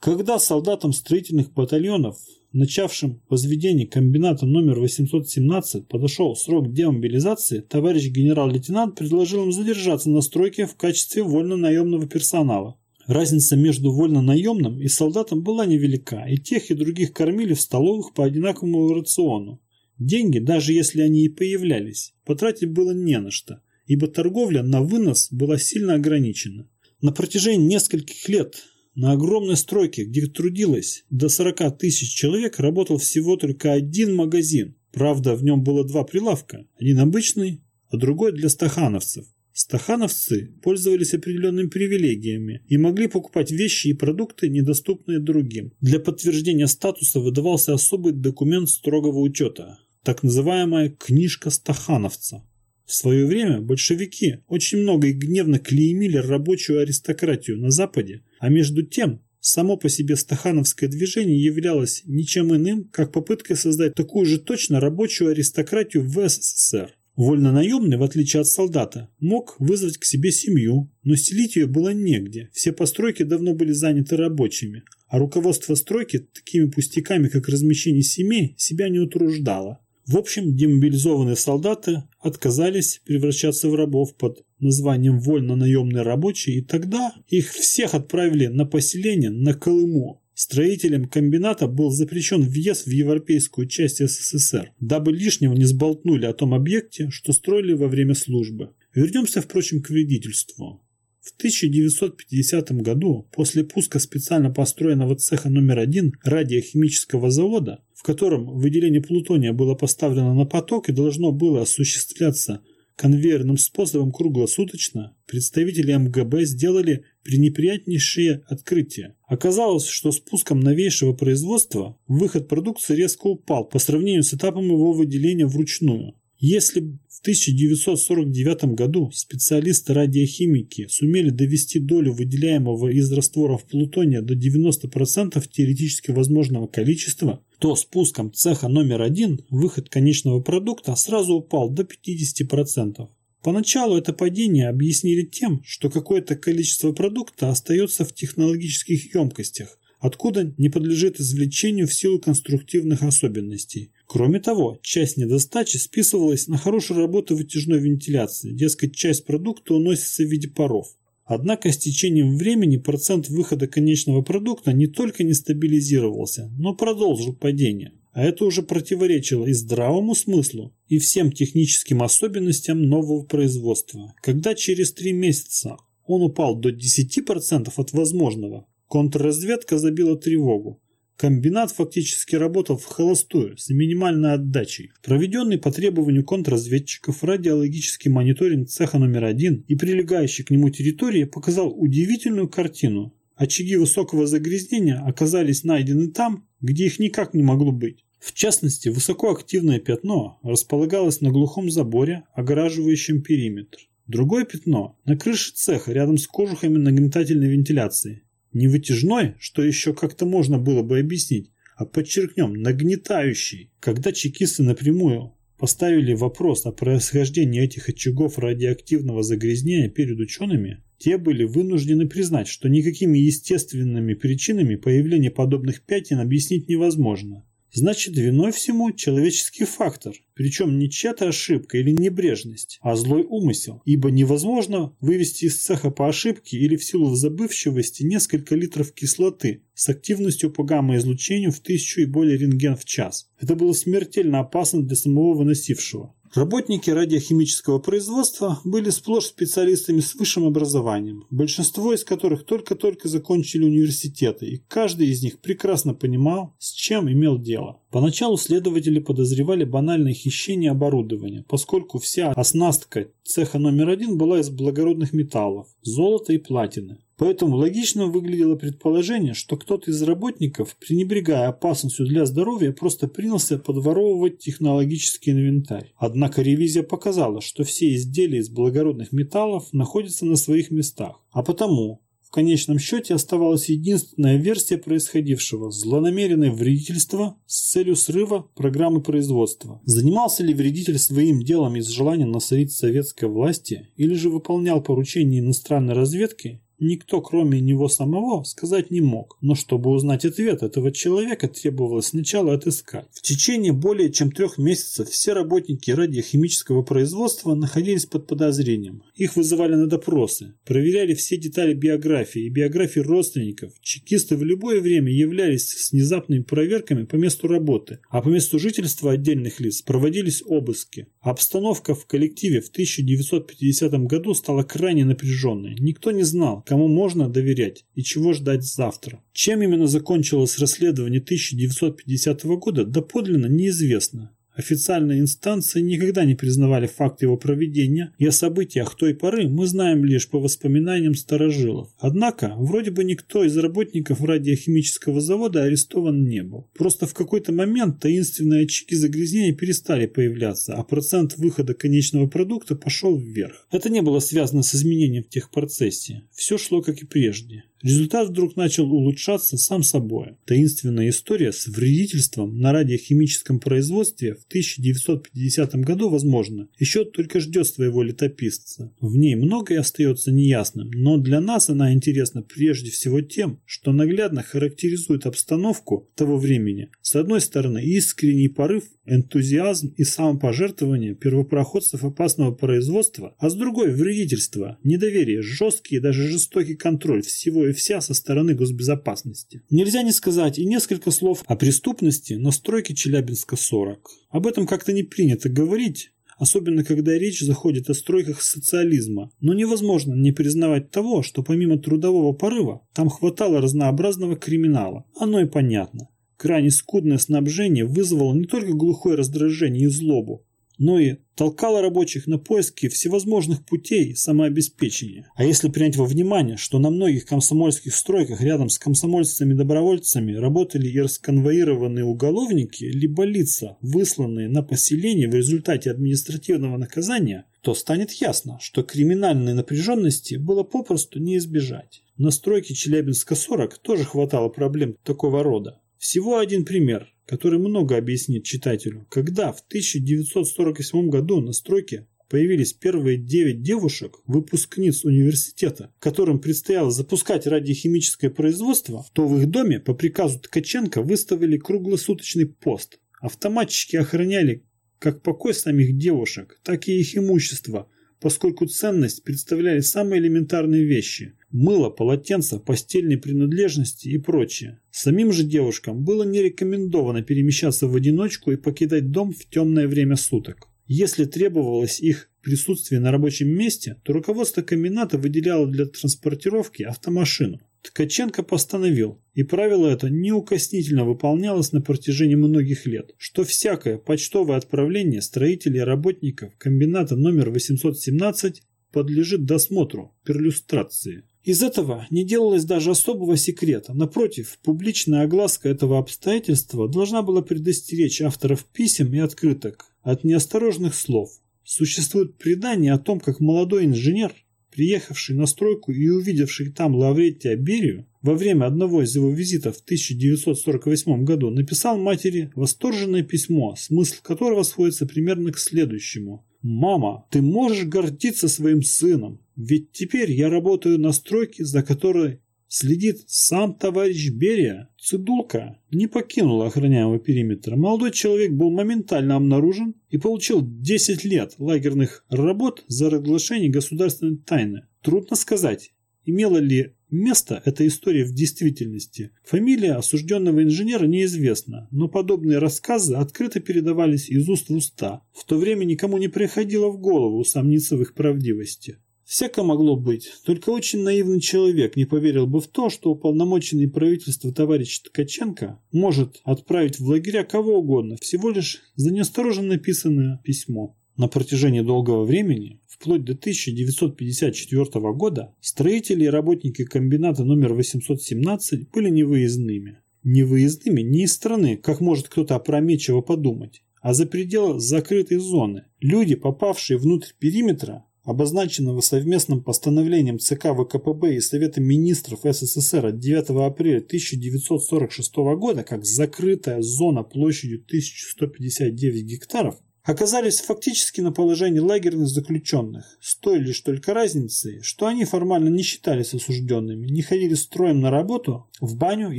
A: Когда солдатам строительных батальонов, начавшим возведение комбината номер 817, подошел срок демобилизации, товарищ генерал-лейтенант предложил им задержаться на стройке в качестве вольно-наемного персонала. Разница между вольно-наемным и солдатом была невелика, и тех и других кормили в столовых по одинаковому рациону. Деньги, даже если они и появлялись, потратить было не на что, ибо торговля на вынос была сильно ограничена. На протяжении нескольких лет На огромной стройке, где трудилось до 40 тысяч человек, работал всего только один магазин. Правда, в нем было два прилавка. Один обычный, а другой для стахановцев. Стахановцы пользовались определенными привилегиями и могли покупать вещи и продукты, недоступные другим. Для подтверждения статуса выдавался особый документ строгого учета, так называемая «книжка стахановца». В свое время большевики очень много и гневно клеймили рабочую аристократию на Западе, а между тем само по себе стахановское движение являлось ничем иным, как попыткой создать такую же точно рабочую аристократию в СССР. Вольно-наемный, в отличие от солдата, мог вызвать к себе семью, но селить ее было негде, все постройки давно были заняты рабочими, а руководство стройки такими пустяками, как размещение семей, себя не утруждало. В общем, демобилизованные солдаты отказались превращаться в рабов под названием вольно-наемные рабочие, и тогда их всех отправили на поселение на Колыму, Строителям комбината был запрещен въезд в европейскую часть СССР, дабы лишнего не сболтнули о том объекте, что строили во время службы. Вернемся, впрочем, к вредительству. В 1950 году, после пуска специально построенного цеха номер один радиохимического завода, котором выделение плутония было поставлено на поток и должно было осуществляться конвейерным способом круглосуточно, представители МГБ сделали пренеприятнейшие открытия. Оказалось, что с пуском новейшего производства выход продукции резко упал по сравнению с этапом его выделения вручную. Если в 1949 году специалисты-радиохимики сумели довести долю выделяемого из растворов плутония до 90% теоретически возможного количества, то спуском цеха номер один выход конечного продукта сразу упал до 50%. Поначалу это падение объяснили тем, что какое-то количество продукта остается в технологических емкостях, откуда не подлежит извлечению в силу конструктивных особенностей. Кроме того, часть недостачи списывалась на хорошую работу вытяжной вентиляции, дескать, часть продукта уносится в виде паров. Однако с течением времени процент выхода конечного продукта не только не стабилизировался, но продолжил падение. А это уже противоречило и здравому смыслу, и всем техническим особенностям нового производства. Когда через три месяца он упал до 10% от возможного, контрразведка забила тревогу. Комбинат фактически работал в холостую, с минимальной отдачей. Проведенный по требованию контрразведчиков радиологический мониторинг цеха номер один и прилегающей к нему территории показал удивительную картину. Очаги высокого загрязнения оказались найдены там, где их никак не могло быть. В частности, высокоактивное пятно располагалось на глухом заборе, огораживающем периметр. Другое пятно – на крыше цеха рядом с кожухами нагнетательной вентиляции. Не вытяжной, что еще как-то можно было бы объяснить, а подчеркнем, нагнетающий. Когда чекисты напрямую поставили вопрос о происхождении этих очагов радиоактивного загрязнения перед учеными, те были вынуждены признать, что никакими естественными причинами появления подобных пятен объяснить невозможно. Значит, виной всему человеческий фактор, причем не чья-то ошибка или небрежность, а злой умысел, ибо невозможно вывести из цеха по ошибке или в силу забывчивости несколько литров кислоты с активностью по гамма-излучению в тысячу и более рентген в час. Это было смертельно опасно для самого выносившего. Работники радиохимического производства были сплошь специалистами с высшим образованием, большинство из которых только-только закончили университеты, и каждый из них прекрасно понимал, с чем имел дело. Поначалу следователи подозревали банальное хищение оборудования, поскольку вся оснастка цеха номер один была из благородных металлов – золота и платины. Поэтому логично выглядело предположение, что кто-то из работников, пренебрегая опасностью для здоровья, просто принялся подворовывать технологический инвентарь. Однако ревизия показала, что все изделия из благородных металлов находятся на своих местах. А потому, в конечном счете оставалась единственная версия происходившего – злонамеренное вредительство с целью срыва программы производства. Занимался ли вредитель своим делом из желания насолить советской власти или же выполнял поручения иностранной разведки никто, кроме него самого, сказать не мог. Но чтобы узнать ответ этого человека, требовалось сначала отыскать. В течение более чем трех месяцев все работники радиохимического производства находились под подозрением. Их вызывали на допросы, проверяли все детали биографии и биографии родственников. Чекисты в любое время являлись с внезапными проверками по месту работы, а по месту жительства отдельных лиц проводились обыски. Обстановка в коллективе в 1950 году стала крайне напряженной. Никто не знал, кому можно доверять и чего ждать завтра. Чем именно закончилось расследование 1950 года, доподлинно неизвестно. Официальные инстанции никогда не признавали факт его проведения, и о событиях той поры мы знаем лишь по воспоминаниям старожилов. Однако, вроде бы никто из работников радиохимического завода арестован не был. Просто в какой-то момент таинственные очаги загрязнения перестали появляться, а процент выхода конечного продукта пошел вверх. Это не было связано с изменением в техпроцессе. Все шло как и прежде. Результат вдруг начал улучшаться сам собой. Таинственная история с вредительством на радиохимическом производстве в 1950 году, возможно, еще только ждет своего летописца. В ней многое остается неясным, но для нас она интересна прежде всего тем, что наглядно характеризует обстановку того времени. С одной стороны, искренний порыв, энтузиазм и самопожертвование первопроходцев опасного производства, а с другой – вредительство, недоверие, жесткий и даже жестокий контроль всего и вся со стороны госбезопасности. Нельзя не сказать и несколько слов о преступности на стройке Челябинска-40. Об этом как-то не принято говорить, особенно когда речь заходит о стройках социализма. Но невозможно не признавать того, что помимо трудового порыва, там хватало разнообразного криминала. Оно и понятно. Крайне скудное снабжение вызвало не только глухое раздражение и злобу, но и толкала рабочих на поиски всевозможных путей самообеспечения. А если принять во внимание, что на многих комсомольских стройках рядом с комсомольцами-добровольцами работали и расконвоированные уголовники, либо лица, высланные на поселение в результате административного наказания, то станет ясно, что криминальной напряженности было попросту не избежать. На стройке Челябинска-40 тоже хватало проблем такого рода. Всего один пример – который много объяснит читателю. Когда в 1948 году на стройке появились первые девять девушек, выпускниц университета, которым предстояло запускать радиохимическое производство, то в их доме по приказу Ткаченко выставили круглосуточный пост. Автоматчики охраняли как покой самих девушек, так и их имущество, поскольку ценность представляли самые элементарные вещи – мыло, полотенца, постельные принадлежности и прочее. Самим же девушкам было не рекомендовано перемещаться в одиночку и покидать дом в темное время суток. Если требовалось их присутствие на рабочем месте, то руководство комбината выделяло для транспортировки автомашину. Ткаченко постановил, и правило это неукоснительно выполнялось на протяжении многих лет, что всякое почтовое отправление строителей и работников комбината номер 817 подлежит досмотру, перлюстрации. Из этого не делалось даже особого секрета. Напротив, публичная огласка этого обстоятельства должна была предостеречь авторов писем и открыток от неосторожных слов. Существует предание о том, как молодой инженер приехавший на стройку и увидевший там Лавретия Берию, во время одного из его визитов в 1948 году написал матери восторженное письмо, смысл которого сводится примерно к следующему. «Мама, ты можешь гордиться своим сыном, ведь теперь я работаю на стройке, за которой Следит сам товарищ Берия. Цидулка не покинула охраняемого периметра. Молодой человек был моментально обнаружен и получил 10 лет лагерных работ за разглашение государственной тайны. Трудно сказать, имела ли место эта история в действительности. Фамилия осужденного инженера неизвестна, но подобные рассказы открыто передавались из уст в уста. В то время никому не приходило в голову усомниться в их правдивости. Всяко могло быть, только очень наивный человек не поверил бы в то, что уполномоченный правительство товарищ Ткаченко может отправить в лагеря кого угодно, всего лишь за неосторожно написанное письмо. На протяжении долгого времени, вплоть до 1954 года, строители и работники комбината номер 817 были невыездными. Невыездными не из страны, как может кто-то опрометчиво подумать, а за пределы закрытой зоны. Люди, попавшие внутрь периметра, обозначенного совместным постановлением ЦК ВКПБ и Совета министров СССР от 9 апреля 1946 года как закрытая зона площадью 1159 гектаров, оказались фактически на положении лагерных заключенных, с той лишь только разницей, что они формально не считались осужденными, не ходили строем на работу, в баню и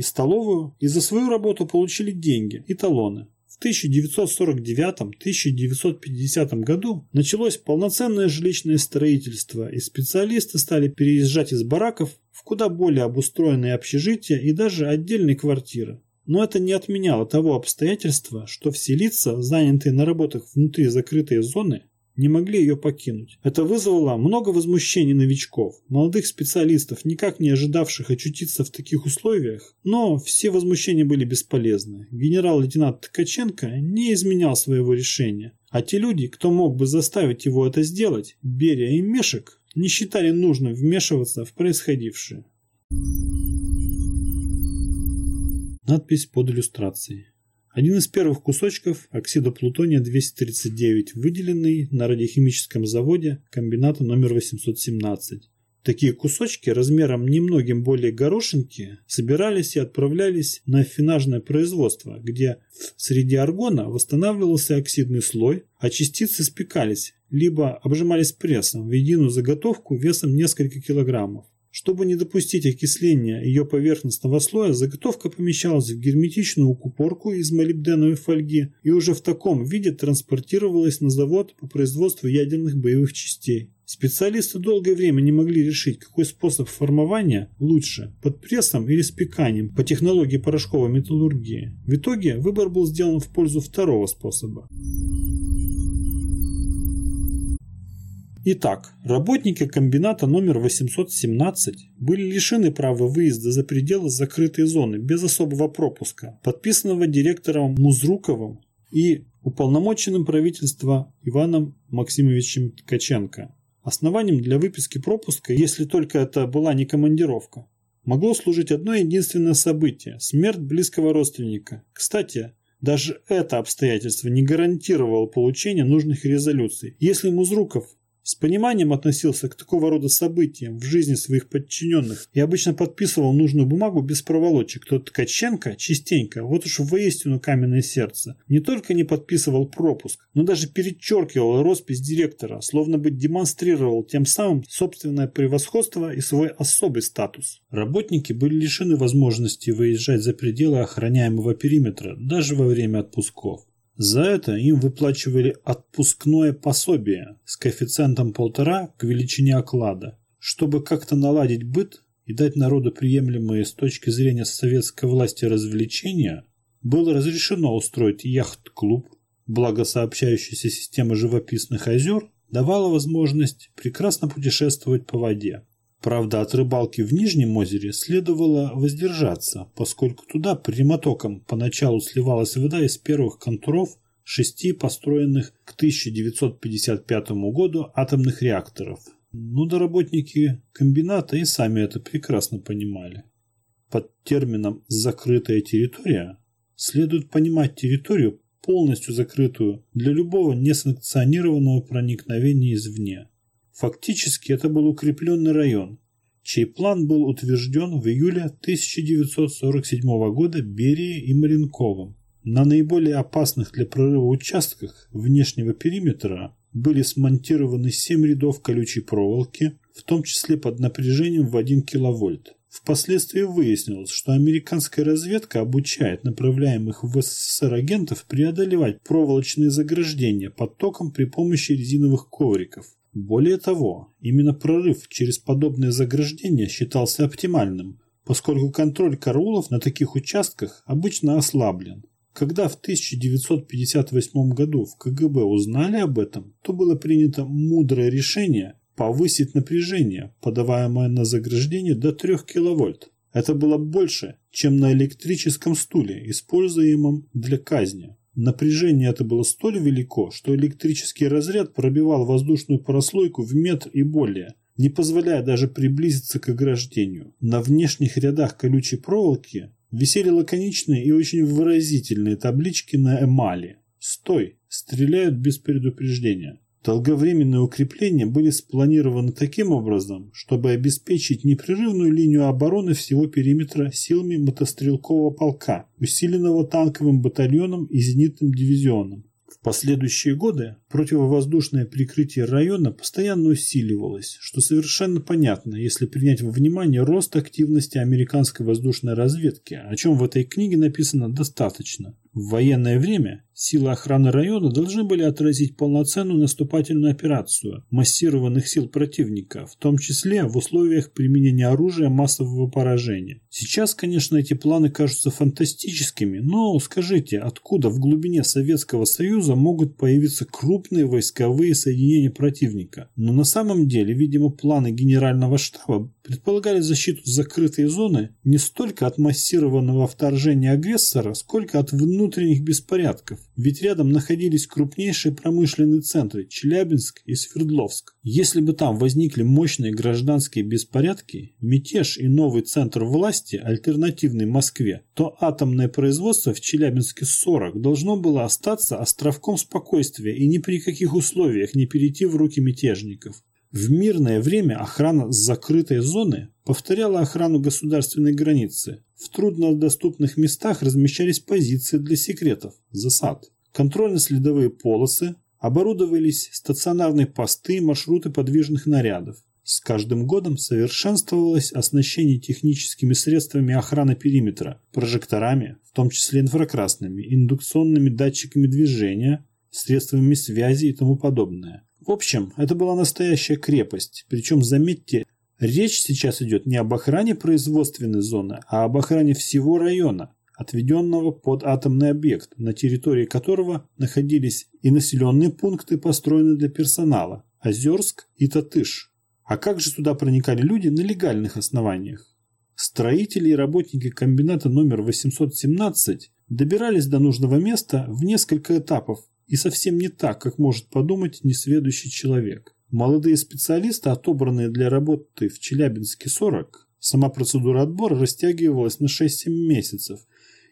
A: столовую, и за свою работу получили деньги и талоны. В 1949-1950 году началось полноценное жилищное строительство, и специалисты стали переезжать из бараков в куда более обустроенные общежития и даже отдельные квартиры. Но это не отменяло того обстоятельства, что все лица, занятые на работах внутри закрытой зоны, не могли ее покинуть. Это вызвало много возмущений новичков, молодых специалистов, никак не ожидавших очутиться в таких условиях, но все возмущения были бесполезны. Генерал-лейтенант Ткаченко не изменял своего решения, а те люди, кто мог бы заставить его это сделать, Берия и Мешек, не считали нужным вмешиваться в происходившее. Надпись под иллюстрацией. Один из первых кусочков оксида плутония-239, выделенный на радиохимическом заводе комбината номер 817. Такие кусочки размером немногим более горошинки собирались и отправлялись на финажное производство, где в среде аргона восстанавливался оксидный слой, а частицы спекались, либо обжимались прессом в единую заготовку весом несколько килограммов. Чтобы не допустить окисления ее поверхностного слоя, заготовка помещалась в герметичную укупорку из молибденовой фольги и уже в таком виде транспортировалась на завод по производству ядерных боевых частей. Специалисты долгое время не могли решить, какой способ формования лучше – под прессом или спеканием по технологии порошковой металлургии. В итоге выбор был сделан в пользу второго способа. Итак, работники комбината номер 817 были лишены права выезда за пределы закрытой зоны без особого пропуска, подписанного директором Музруковым и уполномоченным правительства Иваном Максимовичем Ткаченко. Основанием для выписки пропуска, если только это была не командировка, могло служить одно единственное событие – смерть близкого родственника. Кстати, даже это обстоятельство не гарантировало получение нужных резолюций. Если Музруков с пониманием относился к такого рода событиям в жизни своих подчиненных и обычно подписывал нужную бумагу без проволочек, то Ткаченко частенько, вот уж воистину каменное сердце, не только не подписывал пропуск, но даже перечеркивал роспись директора, словно бы демонстрировал тем самым собственное превосходство и свой особый статус. Работники были лишены возможности выезжать за пределы охраняемого периметра даже во время отпусков. За это им выплачивали отпускное пособие с коэффициентом полтора к величине оклада. Чтобы как-то наладить быт и дать народу приемлемые с точки зрения советской власти развлечения, было разрешено устроить яхт-клуб, благо сообщающаяся система живописных озер давала возможность прекрасно путешествовать по воде. Правда, от рыбалки в Нижнем озере следовало воздержаться, поскольку туда прямотоком поначалу сливалась вода из первых контуров шести построенных к 1955 году атомных реакторов. Ну да работники комбината и сами это прекрасно понимали. Под термином «закрытая территория» следует понимать территорию, полностью закрытую для любого несанкционированного проникновения извне. Фактически это был укрепленный район, чей план был утвержден в июле 1947 года Берией и Маренковым. На наиболее опасных для прорыва участках внешнего периметра были смонтированы 7 рядов колючей проволоки, в том числе под напряжением в 1 киловольт. Впоследствии выяснилось, что американская разведка обучает направляемых в СССР агентов преодолевать проволочные заграждения под током при помощи резиновых ковриков. Более того, именно прорыв через подобные заграждения считался оптимальным, поскольку контроль караулов на таких участках обычно ослаблен. Когда в 1958 году в КГБ узнали об этом, то было принято мудрое решение повысить напряжение, подаваемое на заграждение до 3 кВт. Это было больше, чем на электрическом стуле, используемом для казни. Напряжение это было столь велико, что электрический разряд пробивал воздушную прослойку в метр и более, не позволяя даже приблизиться к ограждению. На внешних рядах колючей проволоки висели лаконичные и очень выразительные таблички на эмали. «Стой! Стреляют без предупреждения!» Долговременные укрепления были спланированы таким образом, чтобы обеспечить непрерывную линию обороны всего периметра силами мотострелкового полка, усиленного танковым батальоном и зенитным дивизионом. В последующие годы противовоздушное прикрытие района постоянно усиливалось, что совершенно понятно, если принять во внимание рост активности американской воздушной разведки, о чем в этой книге написано достаточно. В военное время силы охраны района должны были отразить полноценную наступательную операцию массированных сил противника, в том числе в условиях применения оружия массового поражения. Сейчас, конечно, эти планы кажутся фантастическими, но скажите, откуда в глубине Советского Союза могут появиться крупные войсковые соединения противника? Но на самом деле, видимо, планы генерального штаба предполагали защиту закрытой зоны не столько от массированного вторжения агрессора, сколько от внутренних беспорядков, ведь рядом находились крупнейшие промышленные центры Челябинск и Свердловск. Если бы там возникли мощные гражданские беспорядки, мятеж и новый центр власти, альтернативный Москве, то атомное производство в Челябинске-40 должно было остаться островком спокойствия и ни при каких условиях не перейти в руки мятежников. В мирное время охрана закрытой зоны повторяла охрану государственной границы. В труднодоступных местах размещались позиции для секретов, засад. Контрольно-следовые полосы, оборудовались стационарные посты и маршруты подвижных нарядов. С каждым годом совершенствовалось оснащение техническими средствами охраны периметра, прожекторами, в том числе инфракрасными, индукционными датчиками движения, средствами связи и тому подобное. В общем, это была настоящая крепость. Причем, заметьте, речь сейчас идет не об охране производственной зоны, а об охране всего района, отведенного под атомный объект, на территории которого находились и населенные пункты, построенные для персонала – Озерск и Татыш. А как же туда проникали люди на легальных основаниях? Строители и работники комбината номер 817 добирались до нужного места в несколько этапов и совсем не так, как может подумать несведущий человек. Молодые специалисты, отобранные для работы в Челябинске 40, сама процедура отбора растягивалась на 6-7 месяцев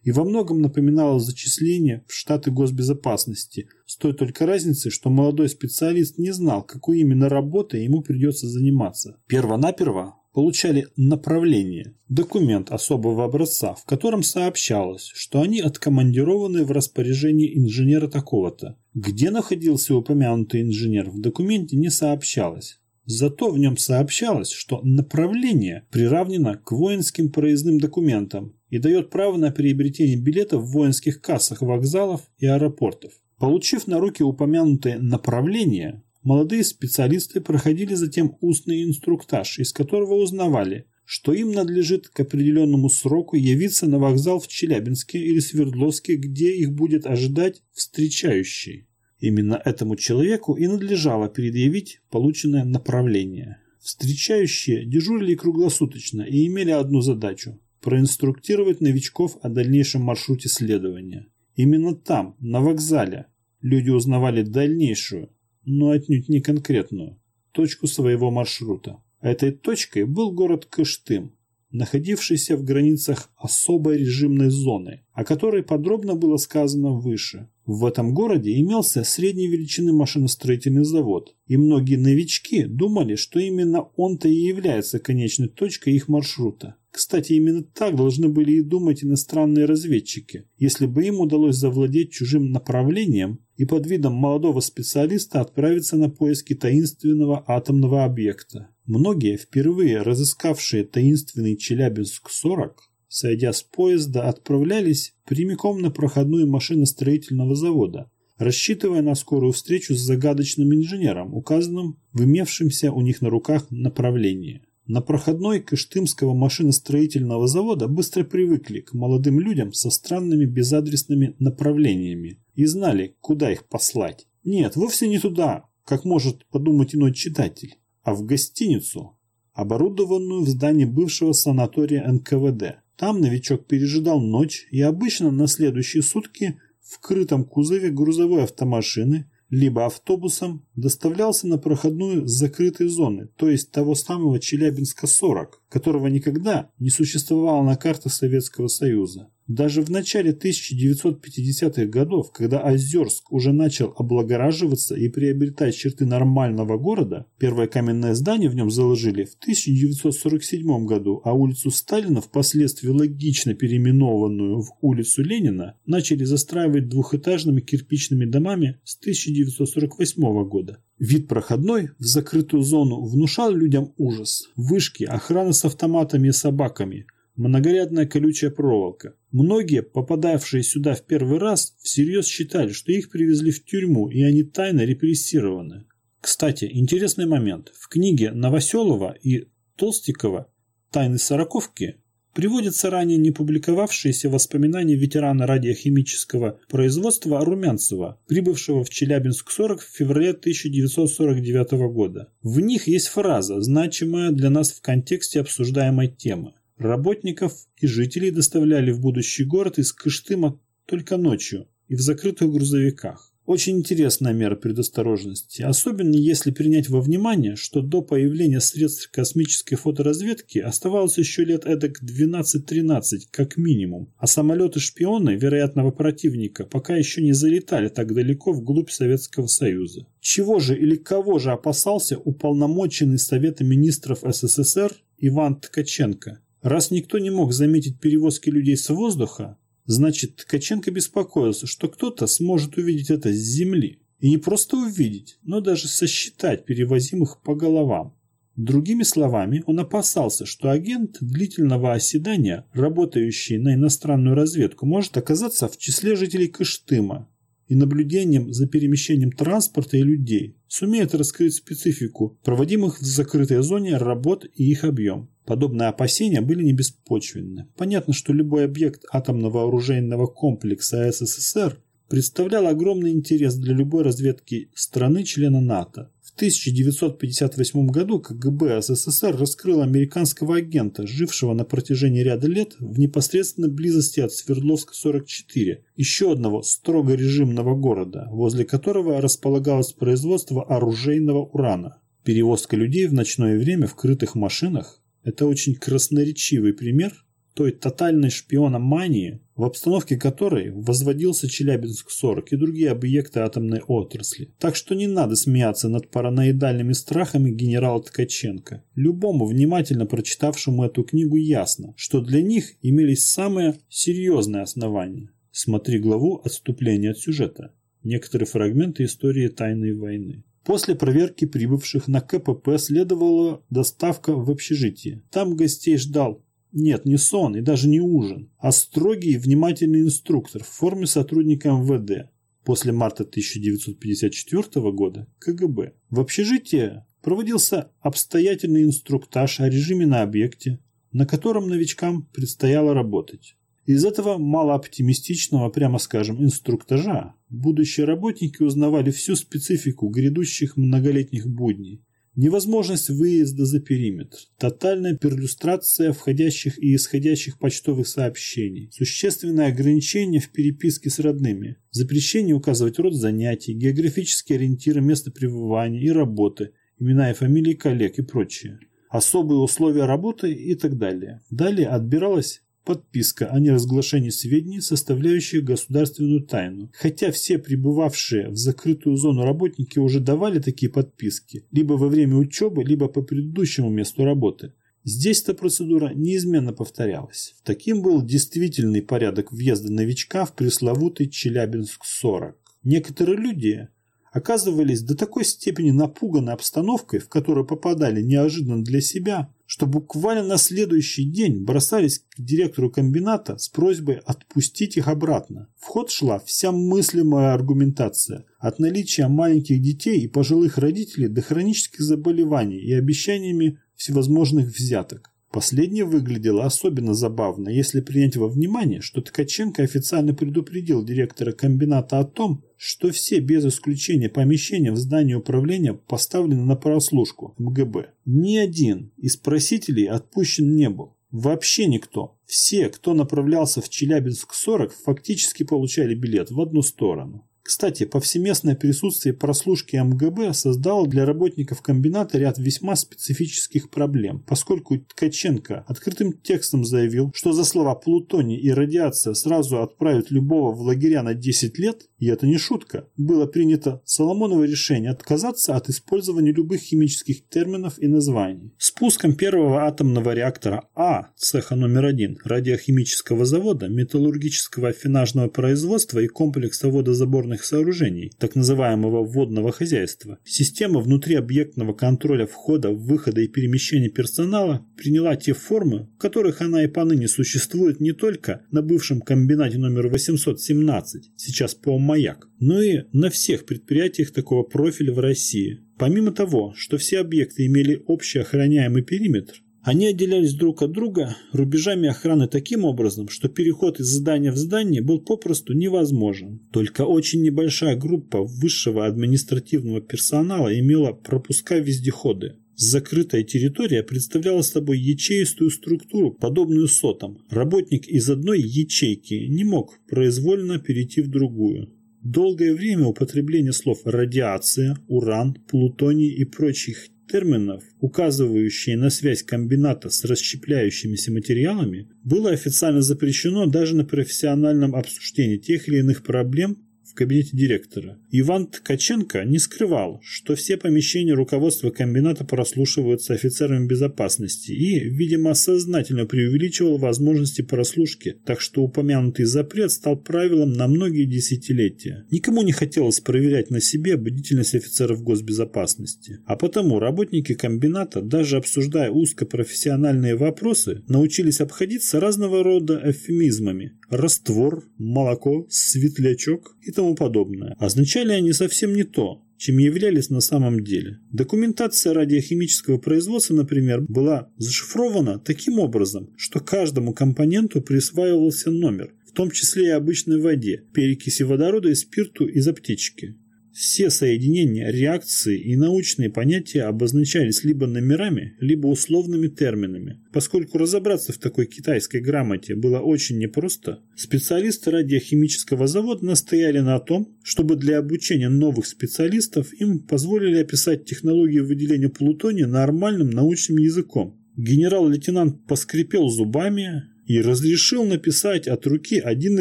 A: и во многом напоминала зачисление в штаты госбезопасности, с той только разницей, что молодой специалист не знал, какой именно работой ему придется заниматься. Первонаперво получали направление, документ особого образца, в котором сообщалось, что они откомандированы в распоряжении инженера такого-то. Где находился упомянутый инженер, в документе не сообщалось. Зато в нем сообщалось, что направление приравнено к воинским проездным документам и дает право на приобретение билетов в воинских кассах вокзалов и аэропортов. Получив на руки упомянутое направление, Молодые специалисты проходили затем устный инструктаж, из которого узнавали, что им надлежит к определенному сроку явиться на вокзал в Челябинске или Свердловске, где их будет ожидать встречающий. Именно этому человеку и надлежало предъявить полученное направление. Встречающие дежурили круглосуточно и имели одну задачу – проинструктировать новичков о дальнейшем маршруте следования. Именно там, на вокзале, люди узнавали дальнейшую, но отнюдь не конкретную, точку своего маршрута. Этой точкой был город Кыштым, находившийся в границах особой режимной зоны, о которой подробно было сказано выше. В этом городе имелся средней величины машиностроительный завод, и многие новички думали, что именно он-то и является конечной точкой их маршрута. Кстати, именно так должны были и думать иностранные разведчики, если бы им удалось завладеть чужим направлением и под видом молодого специалиста отправиться на поиски таинственного атомного объекта. Многие, впервые разыскавшие таинственный Челябинск-40, сойдя с поезда, отправлялись прямиком на проходную машиностроительного завода, рассчитывая на скорую встречу с загадочным инженером, указанным в имевшемся у них на руках направлении. На проходной Кыштымского машиностроительного завода быстро привыкли к молодым людям со странными безадресными направлениями и знали, куда их послать. Нет, вовсе не туда, как может подумать иной читатель, а в гостиницу, оборудованную в здании бывшего санатория НКВД. Там новичок пережидал ночь и обычно на следующие сутки в крытом кузове грузовой автомашины либо автобусом доставлялся на проходную с закрытой зоны, то есть того самого Челябинска-40, которого никогда не существовало на картах Советского Союза. Даже в начале 1950-х годов, когда Озерск уже начал облагораживаться и приобретать черты нормального города, первое каменное здание в нем заложили в 1947 году, а улицу Сталина, впоследствии логично переименованную в улицу Ленина, начали застраивать двухэтажными кирпичными домами с 1948 года. Вид проходной в закрытую зону внушал людям ужас. Вышки, охрана с автоматами и собаками – многорядная колючая проволока. Многие, попадавшие сюда в первый раз, всерьез считали, что их привезли в тюрьму и они тайно репрессированы. Кстати, интересный момент. В книге Новоселова и Толстикова «Тайны сороковки» приводятся ранее не публиковавшиеся воспоминания ветерана радиохимического производства Румянцева, прибывшего в Челябинск-40 в феврале 1949 года. В них есть фраза, значимая для нас в контексте обсуждаемой темы. Работников и жителей доставляли в будущий город из Кыштыма только ночью и в закрытых грузовиках. Очень интересная мера предосторожности, особенно если принять во внимание, что до появления средств космической фоторазведки оставалось еще лет эдак 12-13 как минимум, а самолеты-шпионы вероятного противника пока еще не залетали так далеко вглубь Советского Союза. Чего же или кого же опасался уполномоченный Советом министров СССР Иван Ткаченко? Раз никто не мог заметить перевозки людей с воздуха, значит Ткаченко беспокоился, что кто-то сможет увидеть это с земли. И не просто увидеть, но даже сосчитать перевозимых по головам. Другими словами, он опасался, что агент длительного оседания, работающий на иностранную разведку, может оказаться в числе жителей Кыштыма и наблюдением за перемещением транспорта и людей сумеет раскрыть специфику проводимых в закрытой зоне работ и их объем. Подобные опасения были не беспочвенны. Понятно, что любой объект атомного оружейного комплекса СССР представлял огромный интерес для любой разведки страны-члена НАТО. В 1958 году КГБ СССР раскрыл американского агента, жившего на протяжении ряда лет в непосредственной близости от Свердловска-44, еще одного строго режимного города, возле которого располагалось производство оружейного урана. Перевозка людей в ночное время в крытых машинах это очень красноречивый пример той тотальной шпиономании, в обстановке которой возводился Челябинск-40 и другие объекты атомной отрасли. Так что не надо смеяться над параноидальными страхами генерала Ткаченко. Любому внимательно прочитавшему эту книгу ясно, что для них имелись самые серьезные основания. Смотри главу «Отступление от сюжета». Некоторые фрагменты истории тайной войны. После проверки прибывших на КПП следовала доставка в общежитие. Там гостей ждал нет, не сон и даже не ужин, а строгий и внимательный инструктор в форме сотрудника МВД. После марта 1954 года КГБ. В общежитии проводился обстоятельный инструктаж о режиме на объекте, на котором новичкам предстояло работать. Из этого малооптимистичного, прямо скажем, инструктажа будущие работники узнавали всю специфику грядущих многолетних будней. Невозможность выезда за периметр, тотальная перлюстрация входящих и исходящих почтовых сообщений, существенное ограничение в переписке с родными, запрещение указывать род занятий, географические ориентиры места пребывания и работы, имена и фамилии коллег и прочее особые условия работы и так далее. Далее отбиралась подписка о неразглашении сведений, составляющих государственную тайну. Хотя все прибывавшие в закрытую зону работники уже давали такие подписки, либо во время учебы, либо по предыдущему месту работы. Здесь эта процедура неизменно повторялась. Таким был действительный порядок въезда новичка в пресловутый Челябинск-40. Некоторые люди оказывались до такой степени напуганы обстановкой, в которую попадали неожиданно для себя, что буквально на следующий день бросались к директору комбината с просьбой отпустить их обратно. В ход шла вся мыслимая аргументация, от наличия маленьких детей и пожилых родителей до хронических заболеваний и обещаниями всевозможных взяток. Последнее выглядело особенно забавно, если принять во внимание, что Ткаченко официально предупредил директора комбината о том, что все без исключения помещения в здании управления поставлены на прослушку МГБ. Ни один из просителей отпущен не был. Вообще никто. Все, кто направлялся в Челябинск-40, фактически получали билет в одну сторону. Кстати, повсеместное присутствие прослушки МГБ создало для работников комбината ряд весьма специфических проблем, поскольку Ткаченко открытым текстом заявил, что за слова плутоний и радиация сразу отправят любого в лагеря на 10 лет, и это не шутка, было принято Соломоново решение отказаться от использования любых химических терминов и названий. Спуском первого атомного реактора А, цеха номер один, радиохимического завода, металлургического афинажного производства и комплекса водозаборных водных сооружений, так называемого водного хозяйства, система внутриобъектного контроля входа, выхода и перемещения персонала приняла те формы, в которых она и поныне существует не только на бывшем комбинате номер 817, сейчас по «Маяк», но и на всех предприятиях такого профиля в России. Помимо того, что все объекты имели общий охраняемый периметр, они отделялись друг от друга рубежами охраны таким образом, что переход из здания в здание был попросту невозможен. Только очень небольшая группа высшего административного персонала имела пропуска-вездеходы. Закрытая территория представляла собой ячеистую структуру, подобную сотам. Работник из одной ячейки не мог произвольно перейти в другую. Долгое время употребление слов «радиация», «уран», «плутоний» и прочих терминов, указывающие на связь комбината с расщепляющимися материалами, было официально запрещено даже на профессиональном обсуждении тех или иных проблем, кабинете директора. Иван Ткаченко не скрывал, что все помещения руководства комбината прослушиваются офицерами безопасности и, видимо, сознательно преувеличивал возможности прослушки, так что упомянутый запрет стал правилом на многие десятилетия. Никому не хотелось проверять на себе бдительность офицеров госбезопасности. А потому работники комбината, даже обсуждая узкопрофессиональные вопросы, научились обходиться разного рода эвфемизмами. Раствор, молоко, светлячок и тому подобное, означали они совсем не то, чем являлись на самом деле. Документация радиохимического производства, например, была зашифрована таким образом, что каждому компоненту присваивался номер, в том числе и обычной воде, перекиси водорода и спирту из аптечки. Все соединения, реакции и научные понятия обозначались либо номерами, либо условными терминами. Поскольку разобраться в такой китайской грамоте было очень непросто, специалисты радиохимического завода настояли на том, чтобы для обучения новых специалистов им позволили описать технологию выделения плутония нормальным научным языком. Генерал-лейтенант поскрипел зубами и разрешил написать от руки один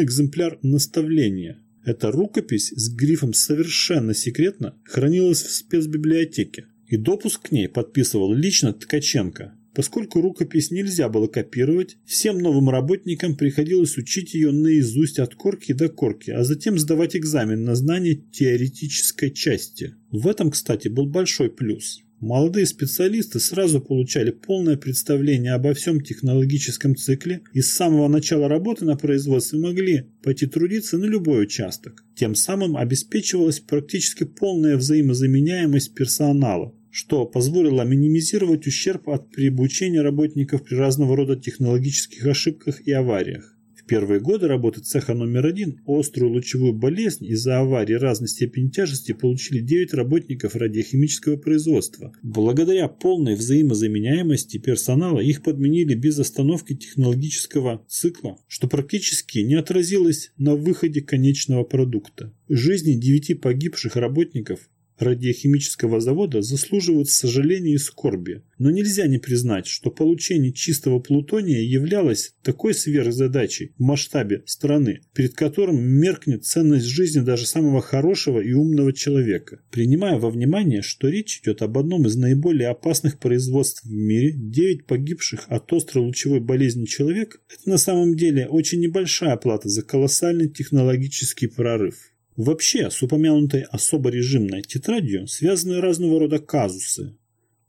A: экземпляр наставления – эта рукопись с грифом «Совершенно секретно» хранилась в спецбиблиотеке, и допуск к ней подписывал лично Ткаченко. Поскольку рукопись нельзя было копировать, всем новым работникам приходилось учить ее наизусть от корки до корки, а затем сдавать экзамен на знание теоретической части. В этом, кстати, был большой плюс. Молодые специалисты сразу получали полное представление обо всем технологическом цикле и с самого начала работы на производстве могли пойти трудиться на любой участок. Тем самым обеспечивалась практически полная взаимозаменяемость персонала, что позволило минимизировать ущерб от приобучения работников при разного рода технологических ошибках и авариях первые годы работы цеха номер один острую лучевую болезнь из-за аварии разной степени тяжести получили 9 работников радиохимического производства. Благодаря полной взаимозаменяемости персонала их подменили без остановки технологического цикла, что практически не отразилось на выходе конечного продукта. Жизни 9 погибших работников радиохимического завода заслуживают сожаления и скорби. Но нельзя не признать, что получение чистого плутония являлось такой сверхзадачей в масштабе страны, перед которым меркнет ценность жизни даже самого хорошего и умного человека. Принимая во внимание, что речь идет об одном из наиболее опасных производств в мире, 9 погибших от острой лучевой болезни человек – это на самом деле очень небольшая плата за колоссальный технологический прорыв. Вообще, с упомянутой особо режимной тетрадью связаны разного рода казусы.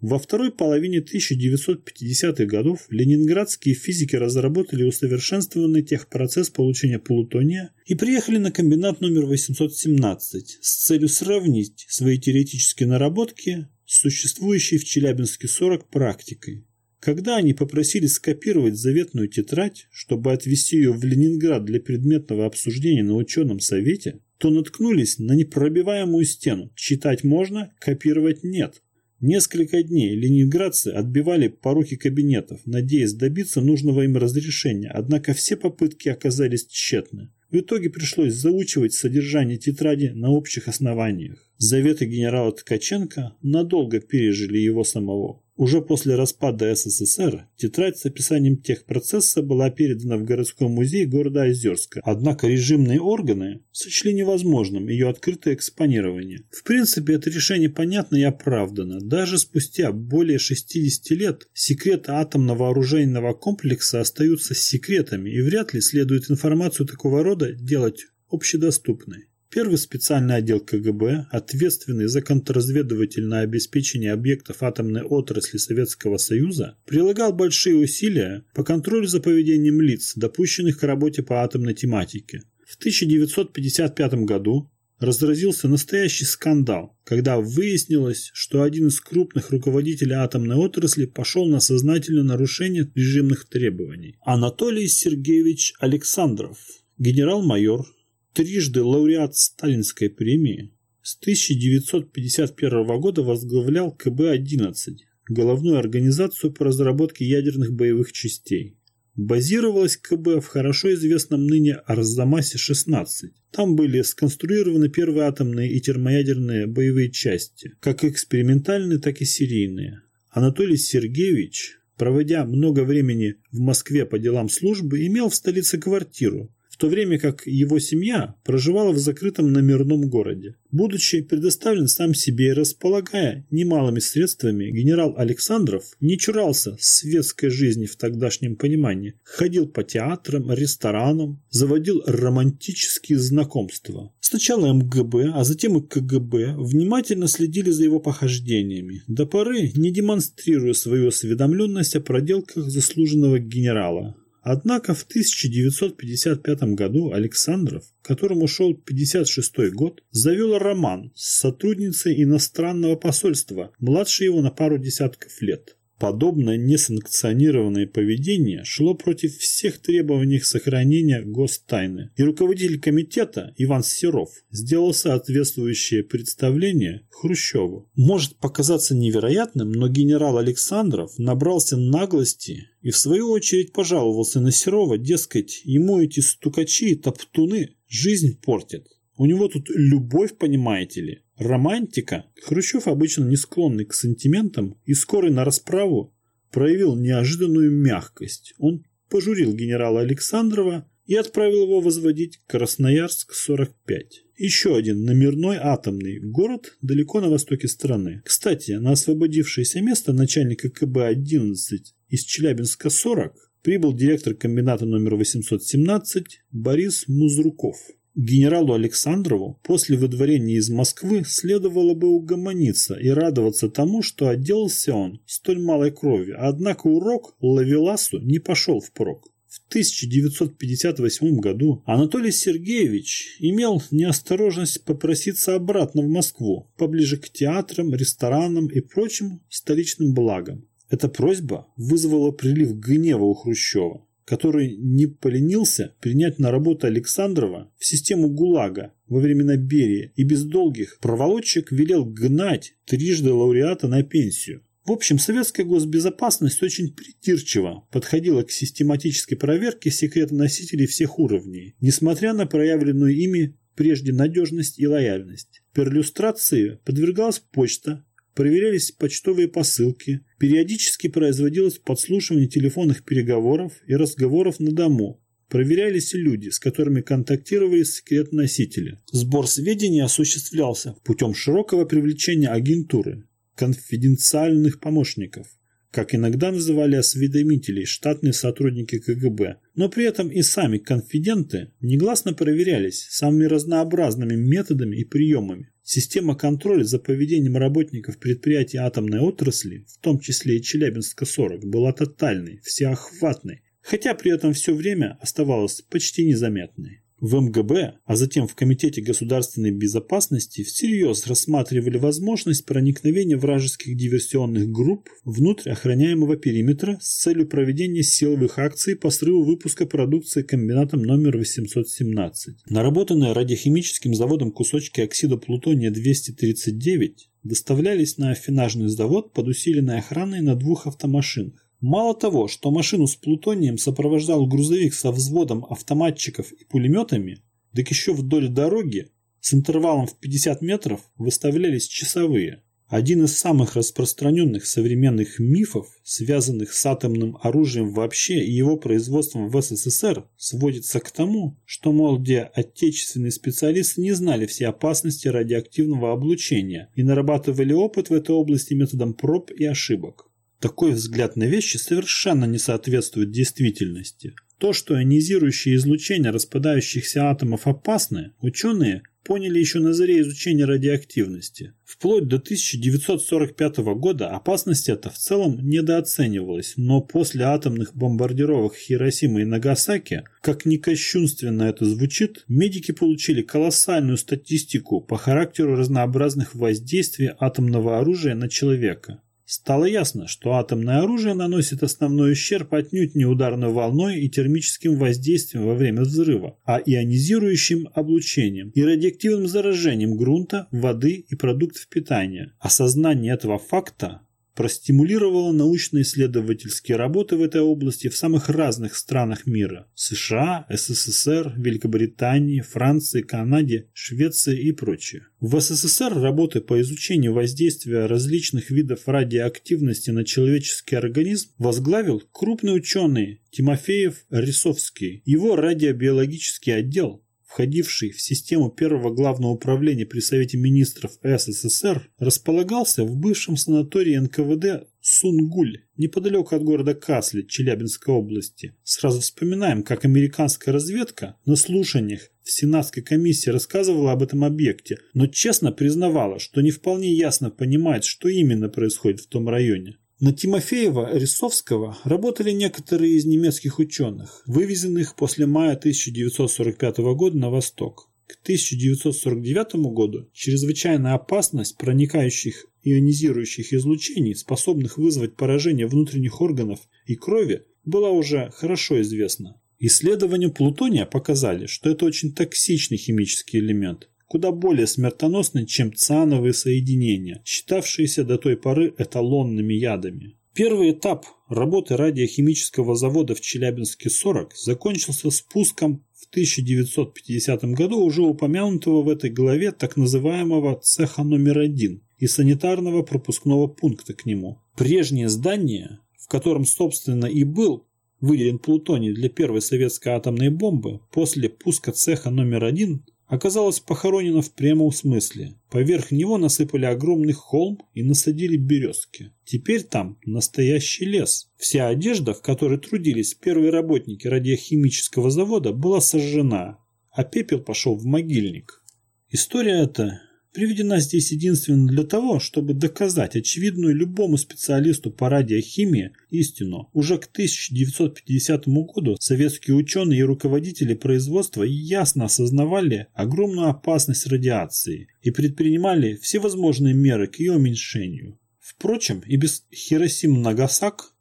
A: Во второй половине 1950-х годов ленинградские физики разработали усовершенствованный техпроцесс получения плутония и приехали на комбинат номер 817 с целью сравнить свои теоретические наработки с существующей в Челябинске 40 практикой. Когда они попросили скопировать заветную тетрадь, чтобы отвезти ее в Ленинград для предметного обсуждения на ученом совете, то наткнулись на непробиваемую стену. Читать можно, копировать нет. Несколько дней ленинградцы отбивали пороки кабинетов, надеясь добиться нужного им разрешения, однако все попытки оказались тщетны. В итоге пришлось заучивать содержание тетради на общих основаниях. Заветы генерала Ткаченко надолго пережили его самого. Уже после распада СССР тетрадь с описанием техпроцесса была передана в городской музей города Озерска, однако режимные органы сочли невозможным ее открытое экспонирование. В принципе, это решение понятно и оправдано. Даже спустя более 60 лет секреты атомного оружейного комплекса остаются секретами и вряд ли следует информацию такого рода делать общедоступной. Первый специальный отдел КГБ, ответственный за контрразведывательное обеспечение объектов атомной отрасли Советского Союза, прилагал большие усилия по контролю за поведением лиц, допущенных к работе по атомной тематике. В 1955 году разразился настоящий скандал, когда выяснилось, что один из крупных руководителей атомной отрасли пошел на сознательное нарушение режимных требований. Анатолий Сергеевич Александров, генерал-майор, трижды лауреат Сталинской премии, с 1951 года возглавлял КБ-11, головную организацию по разработке ядерных боевых частей. Базировалась КБ в хорошо известном ныне Арзамасе-16. Там были сконструированы первые атомные и термоядерные боевые части, как экспериментальные, так и серийные. Анатолий Сергеевич, проводя много времени в Москве по делам службы, имел в столице квартиру, в то время как его семья проживала в закрытом номерном городе. Будучи предоставлен сам себе и располагая немалыми средствами, генерал Александров не чурался светской жизни в тогдашнем понимании. Ходил по театрам, ресторанам, заводил романтические знакомства. Сначала МГБ, а затем и КГБ внимательно следили за его похождениями, до поры не демонстрируя свою осведомленность о проделках заслуженного генерала. Однако в 1955 году Александров, которому шел 56 год, завел роман с сотрудницей иностранного посольства, младше его на пару десятков лет. Подобное несанкционированное поведение шло против всех требований сохранения гостайны, и руководитель комитета Иван Серов сделал соответствующее представление Хрущеву. Может показаться невероятным, но генерал Александров набрался наглости и в свою очередь пожаловался на Серова, дескать, ему эти стукачи и топтуны жизнь портят. У него тут любовь, понимаете ли, романтика. Хрущев, обычно не склонный к сантиментам и скорый на расправу, проявил неожиданную мягкость. Он пожурил генерала Александрова и отправил его возводить Красноярск-45. Еще один номерной атомный город далеко на востоке страны. Кстати, на освободившееся место начальника КБ-11 из Челябинска-40 прибыл директор комбината номер 817 Борис Музруков. Генералу Александрову после выдворения из Москвы следовало бы угомониться и радоваться тому, что отделался он столь малой крови, однако урок Лавеласу не пошел впрок. В 1958 году Анатолий Сергеевич имел неосторожность попроситься обратно в Москву, поближе к театрам, ресторанам и прочим столичным благам. Эта просьба вызвала прилив гнева у Хрущева который не поленился принять на работу Александрова в систему ГУЛАГа во времена Берии и без долгих проволочек велел гнать трижды лауреата на пенсию. В общем, советская госбезопасность очень придирчиво подходила к систематической проверке секретоносителей всех уровней, несмотря на проявленную ими прежде надежность и лояльность. Перлюстрации подвергалась почта, проверялись почтовые посылки, периодически производилось подслушивание телефонных переговоров и разговоров на дому, проверялись люди, с которыми контактировали секрет-носители. Сбор сведений осуществлялся путем широкого привлечения агентуры, конфиденциальных помощников, как иногда называли осведомителей штатные сотрудники КГБ, но при этом и сами конфиденты негласно проверялись самыми разнообразными методами и приемами. Система контроля за поведением работников предприятий атомной отрасли, в том числе и Челябинска-40, была тотальной, всеохватной, хотя при этом все время оставалась почти незаметной. В МГБ, а затем в Комитете государственной безопасности всерьез рассматривали возможность проникновения вражеских диверсионных групп внутрь охраняемого периметра с целью проведения силовых акций по срыву выпуска продукции комбинатом номер 817. Наработанные радиохимическим заводом кусочки оксида плутония-239 доставлялись на афинажный завод под усиленной охраной на двух автомашинах. Мало того, что машину с плутонием сопровождал грузовик со взводом автоматчиков и пулеметами, так еще вдоль дороги с интервалом в 50 метров выставлялись часовые. Один из самых распространенных современных мифов, связанных с атомным оружием вообще и его производством в СССР, сводится к тому, что, мол, где отечественные специалисты не знали все опасности радиоактивного облучения и нарабатывали опыт в этой области методом проб и ошибок. Такой взгляд на вещи совершенно не соответствует действительности. То, что ионизирующее излучение распадающихся атомов опасны, ученые поняли еще на заре изучения радиоактивности. Вплоть до 1945 года опасность эта в целом недооценивалась, но после атомных бомбардировок Хиросимы и Нагасаки, как ни кощунственно это звучит, медики получили колоссальную статистику по характеру разнообразных воздействий атомного оружия на человека. Стало ясно, что атомное оружие наносит основной ущерб отнюдь не ударной волной и термическим воздействием во время взрыва, а ионизирующим облучением и радиоактивным заражением грунта, воды и продуктов питания. Осознание этого факта простимулировала научно-исследовательские работы в этой области в самых разных странах мира – США, СССР, Великобритании, Франции, Канаде, Швеции и прочее. В СССР работы по изучению воздействия различных видов радиоактивности на человеческий организм возглавил крупный ученый Тимофеев Рисовский. Его радиобиологический отдел входивший в систему первого главного управления при Совете министров СССР, располагался в бывшем санатории НКВД Сунгуль, неподалеку от города Касли, Челябинской области. Сразу вспоминаем, как американская разведка на слушаниях в Сенатской комиссии рассказывала об этом объекте, но честно признавала, что не вполне ясно понимает, что именно происходит в том районе. На Тимофеева Рисовского работали некоторые из немецких ученых, вывезенных после мая 1945 года на восток. К 1949 году чрезвычайная опасность проникающих ионизирующих излучений, способных вызвать поражение внутренних органов и крови, была уже хорошо известна. Исследования плутония показали, что это очень токсичный химический элемент, куда более смертоносны, чем циановые соединения, считавшиеся до той поры эталонными ядами. Первый этап работы радиохимического завода в Челябинске-40 закончился спуском в 1950 году уже упомянутого в этой главе так называемого цеха номер один и санитарного пропускного пункта к нему. Прежнее здание, в котором, собственно, и был выделен плутоний для первой советской атомной бомбы, после пуска цеха номер один оказалось похоронено в прямом смысле. Поверх него насыпали огромный холм и насадили березки. Теперь там настоящий лес. Вся одежда, в которой трудились первые работники радиохимического завода, была сожжена, а пепел пошел в могильник. История эта приведена здесь единственно для того, чтобы доказать очевидную любому специалисту по радиохимии истину. Уже к 1950 году советские ученые и руководители производства ясно осознавали огромную опасность радиации и предпринимали всевозможные меры к ее уменьшению. Впрочем, и без Хиросим-Нагасак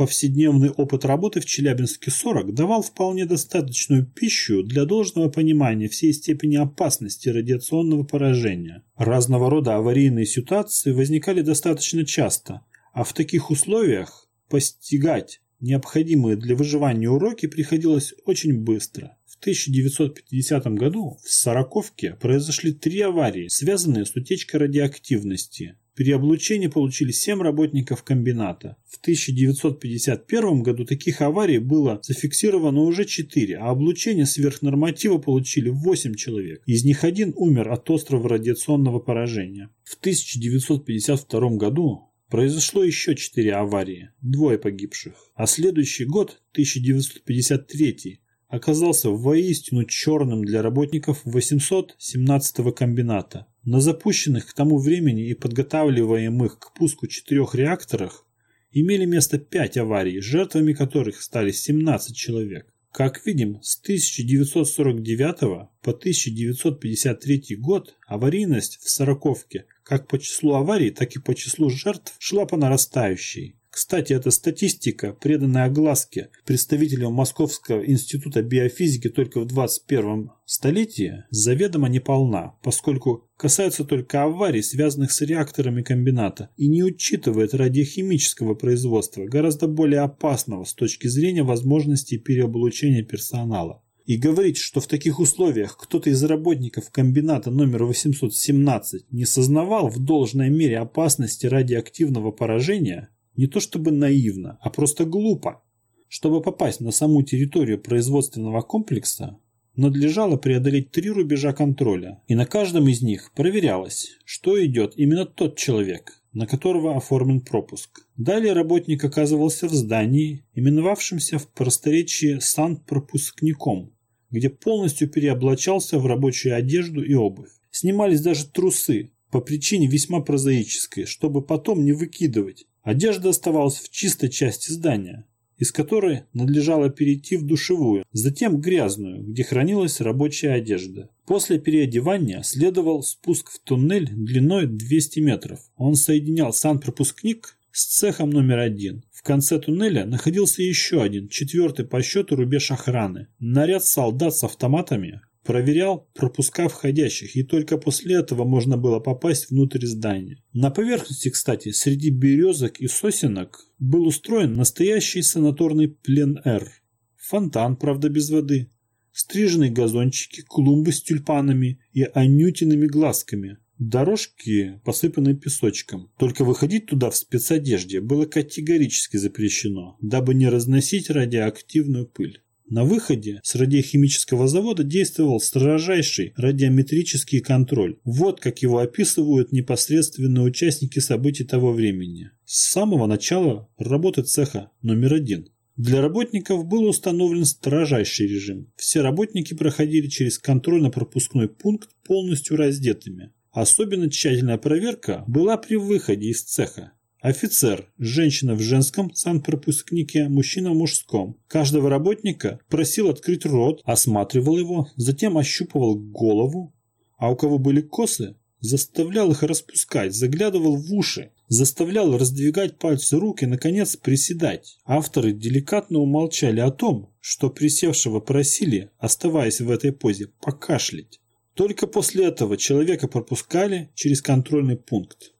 A: Повседневный опыт работы в Челябинске-40 давал вполне достаточную пищу для должного понимания всей степени опасности радиационного поражения. Разного рода аварийные ситуации возникали достаточно часто, а в таких условиях постигать необходимые для выживания уроки приходилось очень быстро. В 1950 году в Сороковке произошли три аварии, связанные с утечкой радиоактивности. При облучении получили 7 работников комбината. В 1951 году таких аварий было зафиксировано уже 4, а облучение сверхнорматива получили 8 человек. Из них один умер от острого радиационного поражения. В 1952 году Произошло еще четыре аварии, двое погибших. А следующий год, 1953, оказался воистину черным для работников 817-го комбината. На запущенных к тому времени и подготавливаемых к пуску четырех реакторах имели место пять аварий, жертвами которых стали 17 человек. Как видим, с 1949 по 1953 год аварийность в Сороковке как по числу аварий, так и по числу жертв шла по нарастающей. Кстати, эта статистика, преданная огласке представителям Московского института биофизики только в 21 столетии, заведомо неполна, поскольку касается только аварий, связанных с реакторами комбината, и не учитывает радиохимического производства, гораздо более опасного с точки зрения возможностей переоблучения персонала. И говорить, что в таких условиях кто-то из работников комбината номер 817 не сознавал в должной мере опасности радиоактивного поражения, не то чтобы наивно, а просто глупо. Чтобы попасть на саму территорию производственного комплекса, надлежало преодолеть три рубежа контроля, и на каждом из них проверялось, что идет именно тот человек, на которого оформлен пропуск. Далее работник оказывался в здании, именовавшемся в просторечии санпропускником, где полностью переоблачался в рабочую одежду и обувь. Снимались даже трусы, по причине весьма прозаической, чтобы потом не выкидывать. Одежда оставалась в чистой части здания, из которой надлежало перейти в душевую, затем грязную, где хранилась рабочая одежда. После переодевания следовал спуск в туннель длиной 200 метров. Он соединял санпропускник с цехом номер один. В конце туннеля находился еще один, четвертый по счету рубеж охраны. Наряд солдат с автоматами проверял пропуска входящих, и только после этого можно было попасть внутрь здания. На поверхности, кстати, среди березок и сосенок был устроен настоящий санаторный плен-эр. Фонтан, правда, без воды. Стриженные газончики, клумбы с тюльпанами и анютиными глазками. Дорожки посыпаны песочком. Только выходить туда в спецодежде было категорически запрещено, дабы не разносить радиоактивную пыль. На выходе с радиохимического завода действовал строжайший радиометрический контроль. Вот как его описывают непосредственные участники событий того времени. С самого начала работы цеха номер один. Для работников был установлен строжайший режим. Все работники проходили через контрольно-пропускной пункт полностью раздетыми. Особенно тщательная проверка была при выходе из цеха. Офицер, женщина в женском санпропускнике, мужчина в мужском. Каждого работника просил открыть рот, осматривал его, затем ощупывал голову, а у кого были косы, заставлял их распускать, заглядывал в уши, заставлял раздвигать пальцы рук и, наконец, приседать. Авторы деликатно умолчали о том, что присевшего просили, оставаясь в этой позе, покашлять. Только после этого человека пропускали через контрольный пункт.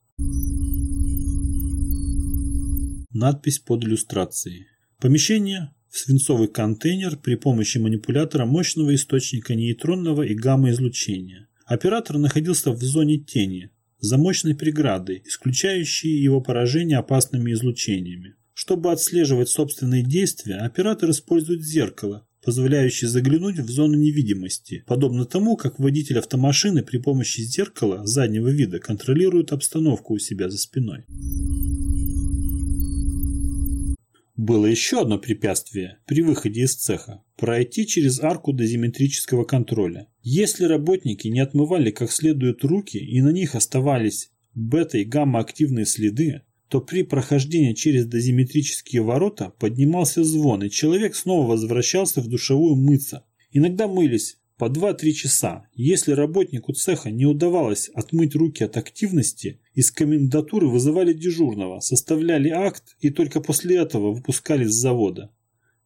A: Надпись под иллюстрацией. Помещение в свинцовый контейнер при помощи манипулятора мощного источника нейтронного и гамма-излучения. Оператор находился в зоне тени, за мощной преградой, исключающей его поражение опасными излучениями. Чтобы отслеживать собственные действия, оператор использует зеркало, позволяющий заглянуть в зону невидимости, подобно тому, как водитель автомашины при помощи зеркала заднего вида контролирует обстановку у себя за спиной. Было еще одно препятствие при выходе из цеха – пройти через арку дозиметрического контроля. Если работники не отмывали как следует руки и на них оставались бета- и гамма-активные следы, то при прохождении через дозиметрические ворота поднимался звон, и человек снова возвращался в душевую мыться. Иногда мылись по 2-3 часа. Если работнику цеха не удавалось отмыть руки от активности, из комендатуры вызывали дежурного, составляли акт и только после этого выпускали с завода.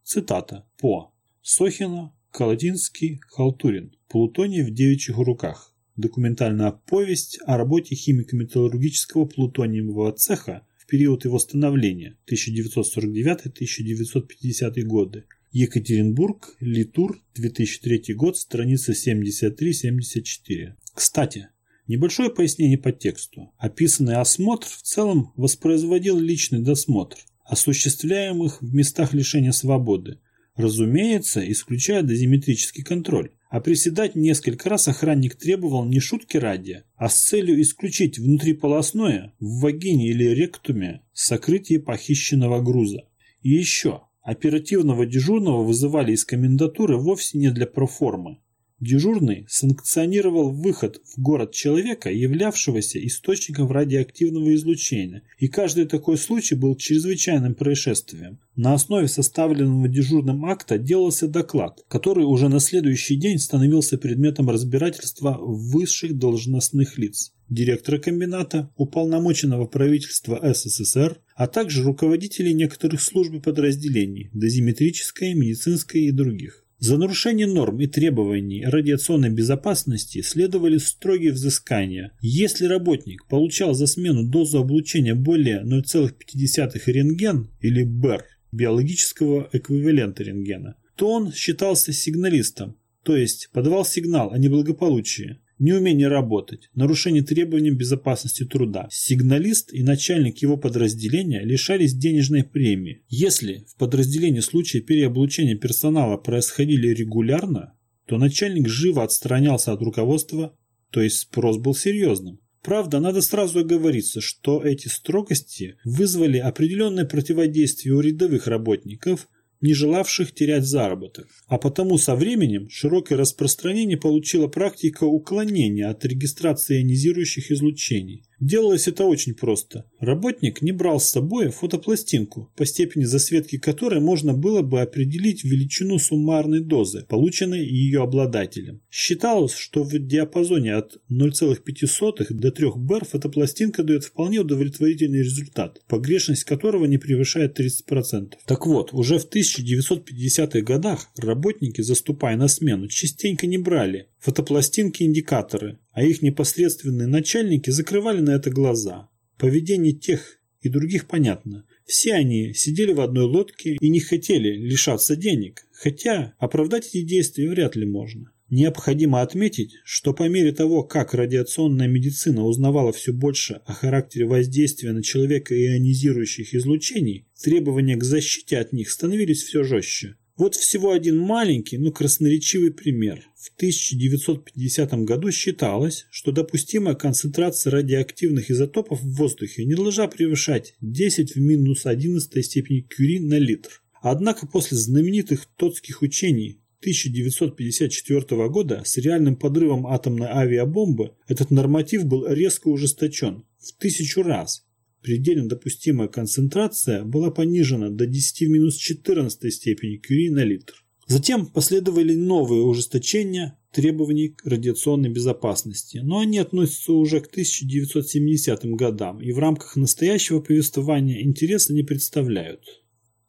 A: Цитата по Сохина, Калатинский, Халтурин. Плутоний в девичьих руках. Документальная повесть о работе химико-металлургического плутониевого цеха в период его становления 1949-1950 годы. Екатеринбург, Литур, 2003 год, страница 73-74. Кстати, небольшое пояснение по тексту. Описанный осмотр в целом воспроизводил личный досмотр, осуществляемых в местах лишения свободы, разумеется, исключая дозиметрический контроль. А приседать несколько раз охранник требовал не шутки ради, а с целью исключить внутриполосное в вагине или ректуме сокрытие похищенного груза. И еще, оперативного дежурного вызывали из комендатуры вовсе не для проформы. Дежурный санкционировал выход в город человека, являвшегося источником радиоактивного излучения, и каждый такой случай был чрезвычайным происшествием. На основе составленного дежурным акта делался доклад, который уже на следующий день становился предметом разбирательства высших должностных лиц директора комбината, уполномоченного правительства СССР, а также руководителей некоторых служб и подразделений, дозиметрической, медицинской и других. За нарушение норм и требований радиационной безопасности следовали строгие взыскания. Если работник получал за смену дозу облучения более 0,5 рентген или БЭР, биологического эквивалента рентгена, то он считался сигналистом, то есть подавал сигнал о неблагополучии неумение работать, нарушение требований безопасности труда. Сигналист и начальник его подразделения лишались денежной премии. Если в подразделении случаи переоблучения персонала происходили регулярно, то начальник живо отстранялся от руководства, то есть спрос был серьезным. Правда, надо сразу оговориться, что эти строгости вызвали определенное противодействие у рядовых работников, не желавших терять заработок. А потому со временем широкое распространение получила практика уклонения от регистрации ионизирующих излучений. Делалось это очень просто. Работник не брал с собой фотопластинку, по степени засветки которой можно было бы определить величину суммарной дозы, полученной ее обладателем. Считалось, что в диапазоне от 0,5 до 3 БР фотопластинка дает вполне удовлетворительный результат, погрешность которого не превышает 30%. Так вот, уже в 1950-х годах работники, заступая на смену, частенько не брали фотопластинки-индикаторы, а их непосредственные начальники закрывали на это глаза. Поведение тех и других понятно. Все они сидели в одной лодке и не хотели лишаться денег, хотя оправдать эти действия вряд ли можно. Необходимо отметить, что по мере того, как радиационная медицина узнавала все больше о характере воздействия на человека ионизирующих излучений, требования к защите от них становились все жестче. Вот всего один маленький, но красноречивый пример. В 1950 году считалось, что допустимая концентрация радиоактивных изотопов в воздухе не должна превышать 10 в минус 11 степени Кюри на литр. Однако после знаменитых тотских учений 1954 года с реальным подрывом атомной авиабомбы этот норматив был резко ужесточен в тысячу раз предельно допустимая концентрация была понижена до 10 в минус 14 степени Кюри на литр. Затем последовали новые ужесточения требований к радиационной безопасности, но они относятся уже к 1970 годам и в рамках настоящего повествования интереса не представляют.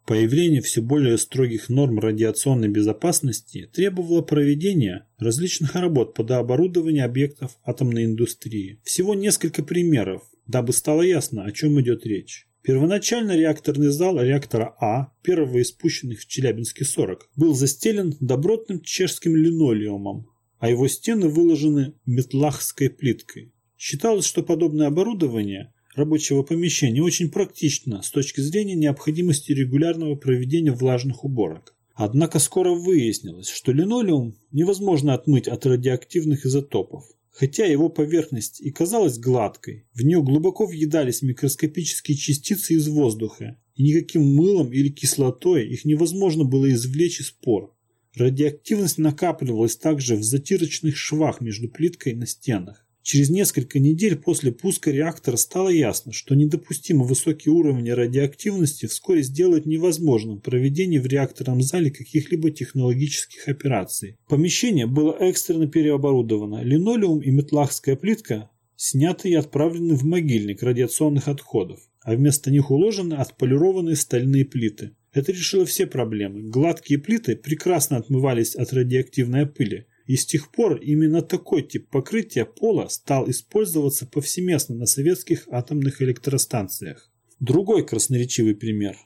A: Появление все более строгих норм радиационной безопасности требовало проведения различных работ по дооборудованию объектов атомной индустрии. Всего несколько примеров, дабы стало ясно, о чем идет речь. Первоначально реакторный зал реактора А, первого из спущенных в Челябинске 40, был застелен добротным чешским линолеумом, а его стены выложены метлахской плиткой. Считалось, что подобное оборудование рабочего помещения очень практично с точки зрения необходимости регулярного проведения влажных уборок. Однако скоро выяснилось, что линолеум невозможно отмыть от радиоактивных изотопов. Хотя его поверхность и казалась гладкой, в нее глубоко въедались микроскопические частицы из воздуха, и никаким мылом или кислотой их невозможно было извлечь из пор. Радиоактивность накапливалась также в затирочных швах между плиткой на стенах. Через несколько недель после пуска реактора стало ясно, что недопустимо высокий уровень радиоактивности вскоре сделает невозможным проведение в реакторном зале каких-либо технологических операций. Помещение было экстренно переоборудовано. Линолеум и метлахская плитка сняты и отправлены в могильник радиационных отходов, а вместо них уложены отполированные стальные плиты. Это решило все проблемы. Гладкие плиты прекрасно отмывались от радиоактивной пыли, и с тех пор именно такой тип покрытия пола стал использоваться повсеместно на советских атомных электростанциях. Другой красноречивый пример.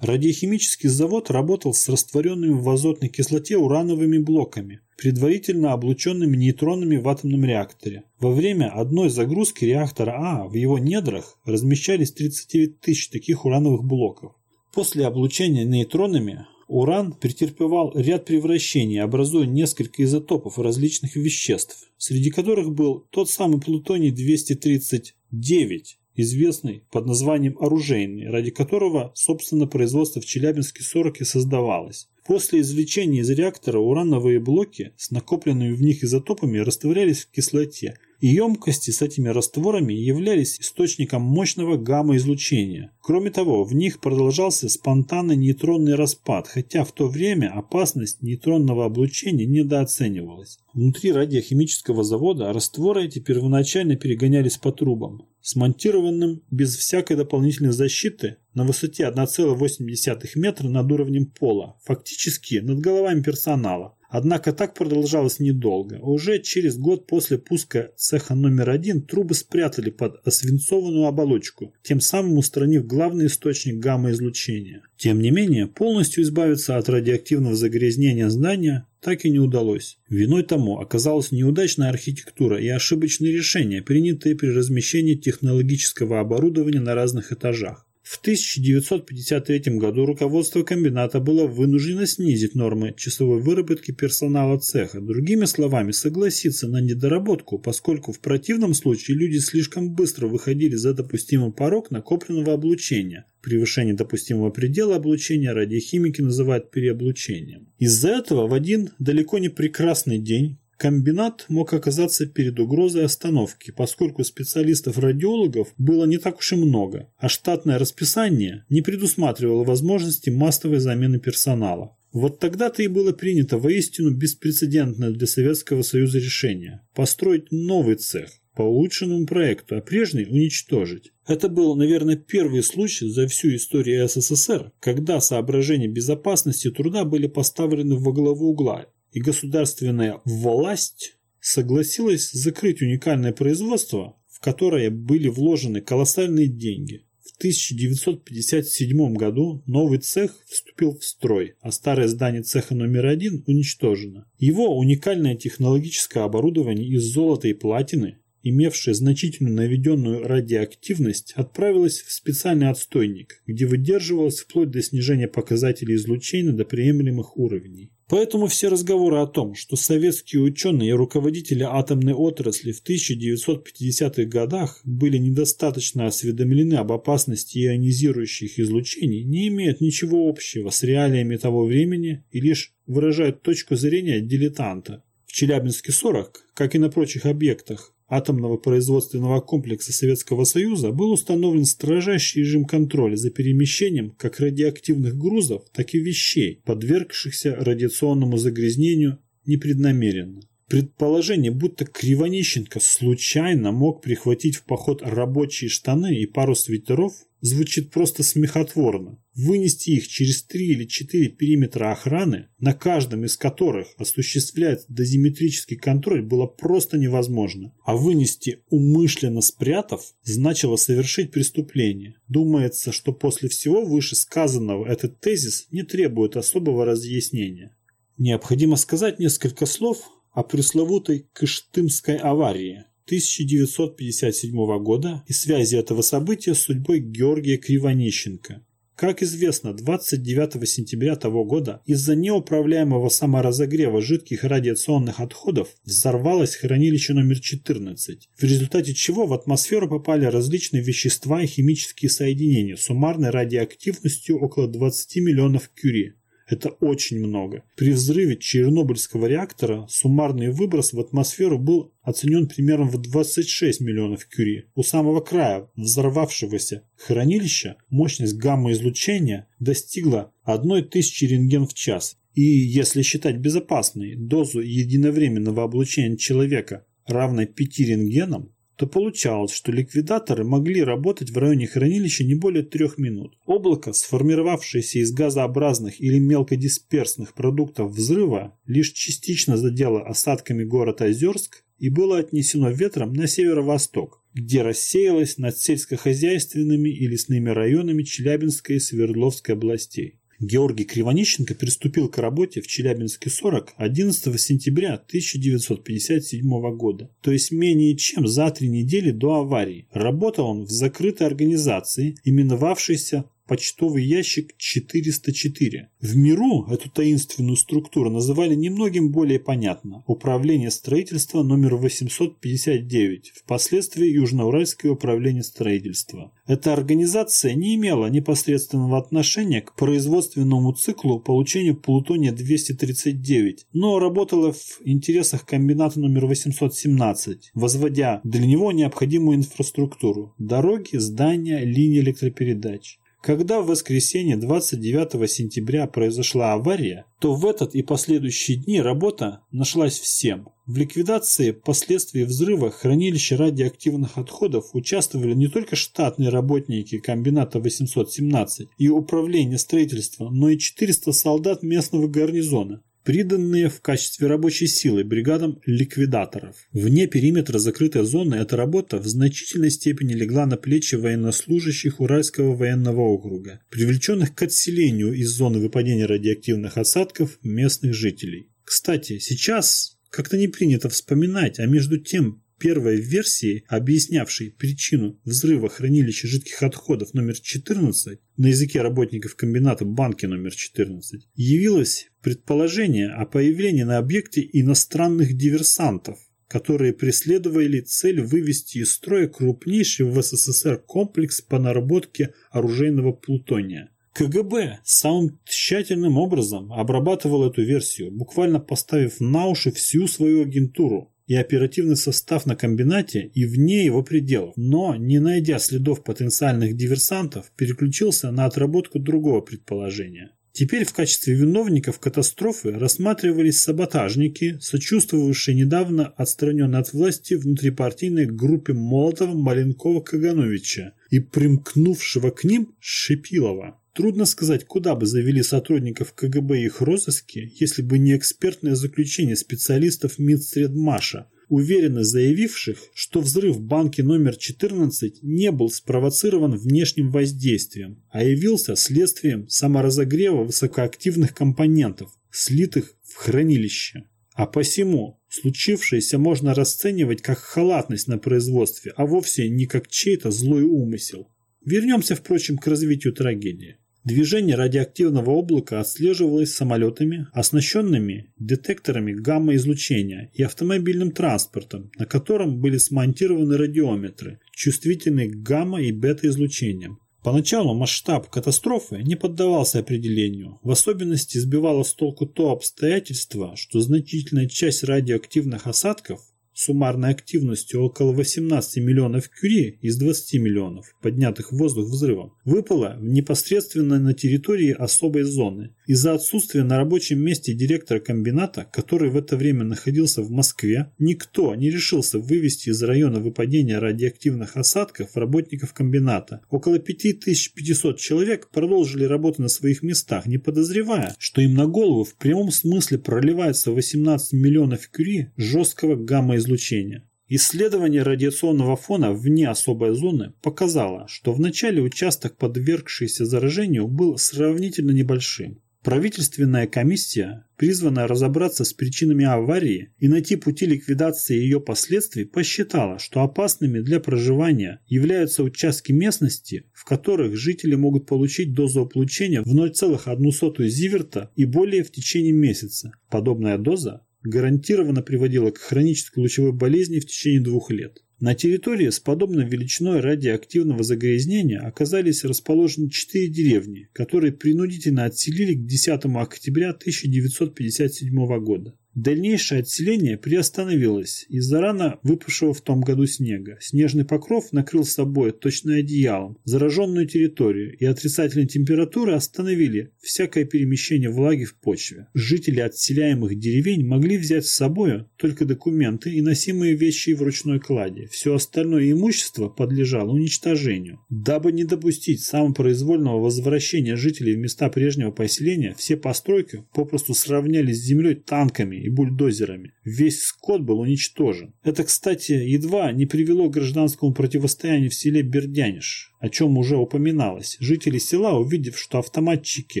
A: Радиохимический завод работал с растворенными в азотной кислоте урановыми блоками, предварительно облученными нейтронами в атомном реакторе. Во время одной загрузки реактора А в его недрах размещались 39 тысяч таких урановых блоков. После облучения нейтронами Уран претерпевал ряд превращений, образуя несколько изотопов различных веществ, среди которых был тот самый плутоний-239, известный под названием оружейный, ради которого, собственно, производство в Челябинске 40 и создавалось. После извлечения из реактора урановые блоки с накопленными в них изотопами растворялись в кислоте емкости с этими растворами являлись источником мощного гамма-излучения. Кроме того, в них продолжался спонтанный нейтронный распад, хотя в то время опасность нейтронного облучения недооценивалась. Внутри радиохимического завода растворы эти первоначально перегонялись по трубам, смонтированным без всякой дополнительной защиты на высоте 1,8 метра над уровнем пола, фактически над головами персонала. Однако так продолжалось недолго. Уже через год после пуска цеха номер один трубы спрятали под освинцованную оболочку, тем самым устранив главный источник гамма-излучения. Тем не менее, полностью избавиться от радиоактивного загрязнения здания так и не удалось. Виной тому оказалась неудачная архитектура и ошибочные решения, принятые при размещении технологического оборудования на разных этажах. В 1953 году руководство комбината было вынуждено снизить нормы часовой выработки персонала цеха, другими словами, согласиться на недоработку, поскольку в противном случае люди слишком быстро выходили за допустимый порог накопленного облучения. Превышение допустимого предела облучения радиохимики называют переоблучением. Из-за этого в один далеко не прекрасный день Комбинат мог оказаться перед угрозой остановки, поскольку специалистов-радиологов было не так уж и много, а штатное расписание не предусматривало возможности массовой замены персонала. Вот тогда-то и было принято воистину беспрецедентное для Советского Союза решение – построить новый цех по улучшенному проекту, а прежний уничтожить. Это был, наверное, первый случай за всю историю СССР, когда соображения безопасности труда были поставлены во главу угла и государственная власть согласилась закрыть уникальное производство, в которое были вложены колоссальные деньги. В 1957 году новый цех вступил в строй, а старое здание цеха номер один уничтожено. Его уникальное технологическое оборудование из золота и платины, имевшее значительную наведенную радиоактивность, отправилось в специальный отстойник, где выдерживалось вплоть до снижения показателей излучения до приемлемых уровней. Поэтому все разговоры о том, что советские ученые и руководители атомной отрасли в 1950-х годах были недостаточно осведомлены об опасности ионизирующих излучений, не имеют ничего общего с реалиями того времени и лишь выражают точку зрения дилетанта. В Челябинске-40, как и на прочих объектах, атомного производственного комплекса Советского Союза был установлен строжайший режим контроля за перемещением как радиоактивных грузов, так и вещей, подвергшихся радиационному загрязнению непреднамеренно. Предположение, будто Кривонищенко случайно мог прихватить в поход рабочие штаны и пару свитеров, звучит просто смехотворно. Вынести их через три или четыре периметра охраны, на каждом из которых осуществляется дозиметрический контроль, было просто невозможно. А вынести умышленно спрятав, значило совершить преступление. Думается, что после всего вышесказанного этот тезис не требует особого разъяснения. Необходимо сказать несколько слов о пресловутой Кыштымской аварии 1957 года и связи этого события с судьбой Георгия Кривонищенко. Как известно, 29 сентября того года из-за неуправляемого саморазогрева жидких радиационных отходов взорвалось хранилище номер 14, в результате чего в атмосферу попали различные вещества и химические соединения суммарной радиоактивностью около 20 миллионов кюри. Это очень много. При взрыве Чернобыльского реактора суммарный выброс в атмосферу был оценен примерно в 26 миллионов кюри. У самого края взорвавшегося хранилища мощность гамма-излучения достигла 1000 рентген в час. И если считать безопасной дозу единовременного облучения человека равной 5 рентгенам, то получалось, что ликвидаторы могли работать в районе хранилища не более трех минут. Облако, сформировавшееся из газообразных или мелкодисперсных продуктов взрыва, лишь частично задело осадками город Озерск и было отнесено ветром на северо-восток, где рассеялось над сельскохозяйственными и лесными районами Челябинской и Свердловской областей. Георгий Кривонищенко приступил к работе в Челябинске 40 11 сентября 1957 года, то есть менее чем за три недели до аварии. Работал он в закрытой организации, именовавшейся почтовый ящик 404. В миру эту таинственную структуру называли немногим более понятно – Управление строительства номер 859, впоследствии Южноуральское управление строительства. Эта организация не имела непосредственного отношения к производственному циклу получения плутония-239, но работала в интересах комбината номер 817, возводя для него необходимую инфраструктуру – дороги, здания, линии электропередач. Когда в воскресенье 29 сентября произошла авария, то в этот и последующие дни работа нашлась всем. В ликвидации последствий взрыва хранилища радиоактивных отходов участвовали не только штатные работники комбината 817 и управления строительства, но и 400 солдат местного гарнизона приданные в качестве рабочей силы бригадам ликвидаторов. Вне периметра закрытой зоны эта работа в значительной степени легла на плечи военнослужащих Уральского военного округа, привлеченных к отселению из зоны выпадения радиоактивных осадков местных жителей. Кстати, сейчас как-то не принято вспоминать, а между тем первой версии, объяснявшей причину взрыва хранилища жидких отходов номер 14 на языке работников комбината банки номер 14, явилось предположение о появлении на объекте иностранных диверсантов, которые преследовали цель вывести из строя крупнейший в СССР комплекс по наработке оружейного плутония. КГБ самым тщательным образом обрабатывал эту версию, буквально поставив на уши всю свою агентуру, и оперативный состав на комбинате и вне его пределов, но, не найдя следов потенциальных диверсантов, переключился на отработку другого предположения. Теперь в качестве виновников катастрофы рассматривались саботажники, сочувствовавшие недавно отстраненной от власти внутрипартийной группе Молотова, Маленкова, Кагановича и примкнувшего к ним Шипилова. Трудно сказать, куда бы завели сотрудников КГБ их розыски, если бы не экспертное заключение специалистов Минсредмаша, уверенно заявивших, что взрыв в банке номер 14 не был спровоцирован внешним воздействием, а явился следствием саморазогрева высокоактивных компонентов, слитых в хранилище. А посему случившееся можно расценивать как халатность на производстве, а вовсе не как чей-то злой умысел. Вернемся, впрочем, к развитию трагедии. Движение радиоактивного облака отслеживалось самолетами, оснащенными детекторами гамма-излучения и автомобильным транспортом, на котором были смонтированы радиометры, чувствительные к гамма- и бета-излучениям. Поначалу масштаб катастрофы не поддавался определению. В особенности сбивало с толку то обстоятельство, что значительная часть радиоактивных осадков суммарной активностью около 18 миллионов кюри из 20 миллионов, поднятых в воздух взрывом, выпало непосредственно на территории особой зоны. Из-за отсутствия на рабочем месте директора комбината, который в это время находился в Москве, никто не решился вывести из района выпадения радиоактивных осадков работников комбината. Около 5500 человек продолжили работу на своих местах, не подозревая, что им на голову в прямом смысле проливается 18 миллионов кюри жесткого гамма-излучения излучения. Исследование радиационного фона вне особой зоны показало, что вначале участок, подвергшийся заражению, был сравнительно небольшим. Правительственная комиссия, призванная разобраться с причинами аварии и найти пути ликвидации ее последствий, посчитала, что опасными для проживания являются участки местности, в которых жители могут получить дозу облучения в 0,1 зиверта и более в течение месяца. Подобная доза гарантированно приводила к хронической лучевой болезни в течение двух лет. На территории с подобной величиной радиоактивного загрязнения оказались расположены четыре деревни, которые принудительно отселили к 10 октября 1957 года. Дальнейшее отселение приостановилось из-за рано выпавшего в том году снега. Снежный покров накрыл собой точно одеялом зараженную территорию, и отрицательные температуры остановили всякое перемещение влаги в почве. Жители отселяемых деревень могли взять с собой только документы и носимые вещи в ручной кладе. Все остальное имущество подлежало уничтожению. Дабы не допустить самопроизвольного возвращения жителей в места прежнего поселения, все постройки попросту сравняли с землей танками и бульдозерами. Весь скот был уничтожен. Это, кстати, едва не привело к гражданскому противостоянию в селе Бердяниш, о чем уже упоминалось. Жители села, увидев, что автоматчики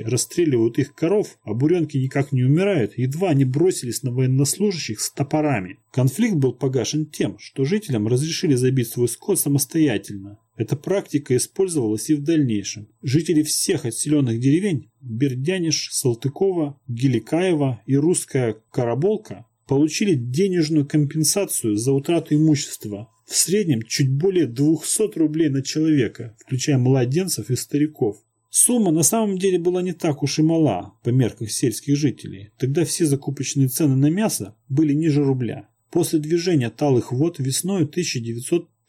A: расстреливают их коров, а буренки никак не умирают, едва не бросились на военнослужащих с топорами. Конфликт был погашен тем, что жителям разрешили забить свой скот самостоятельно. Эта практика использовалась и в дальнейшем. Жители всех отселенных деревень – Бердяниш, Салтыкова, Геликаева и Русская Караболка – получили денежную компенсацию за утрату имущества в среднем чуть более 200 рублей на человека, включая младенцев и стариков. Сумма на самом деле была не так уж и мала по меркам сельских жителей. Тогда все закупочные цены на мясо были ниже рубля. После движения талых вод весной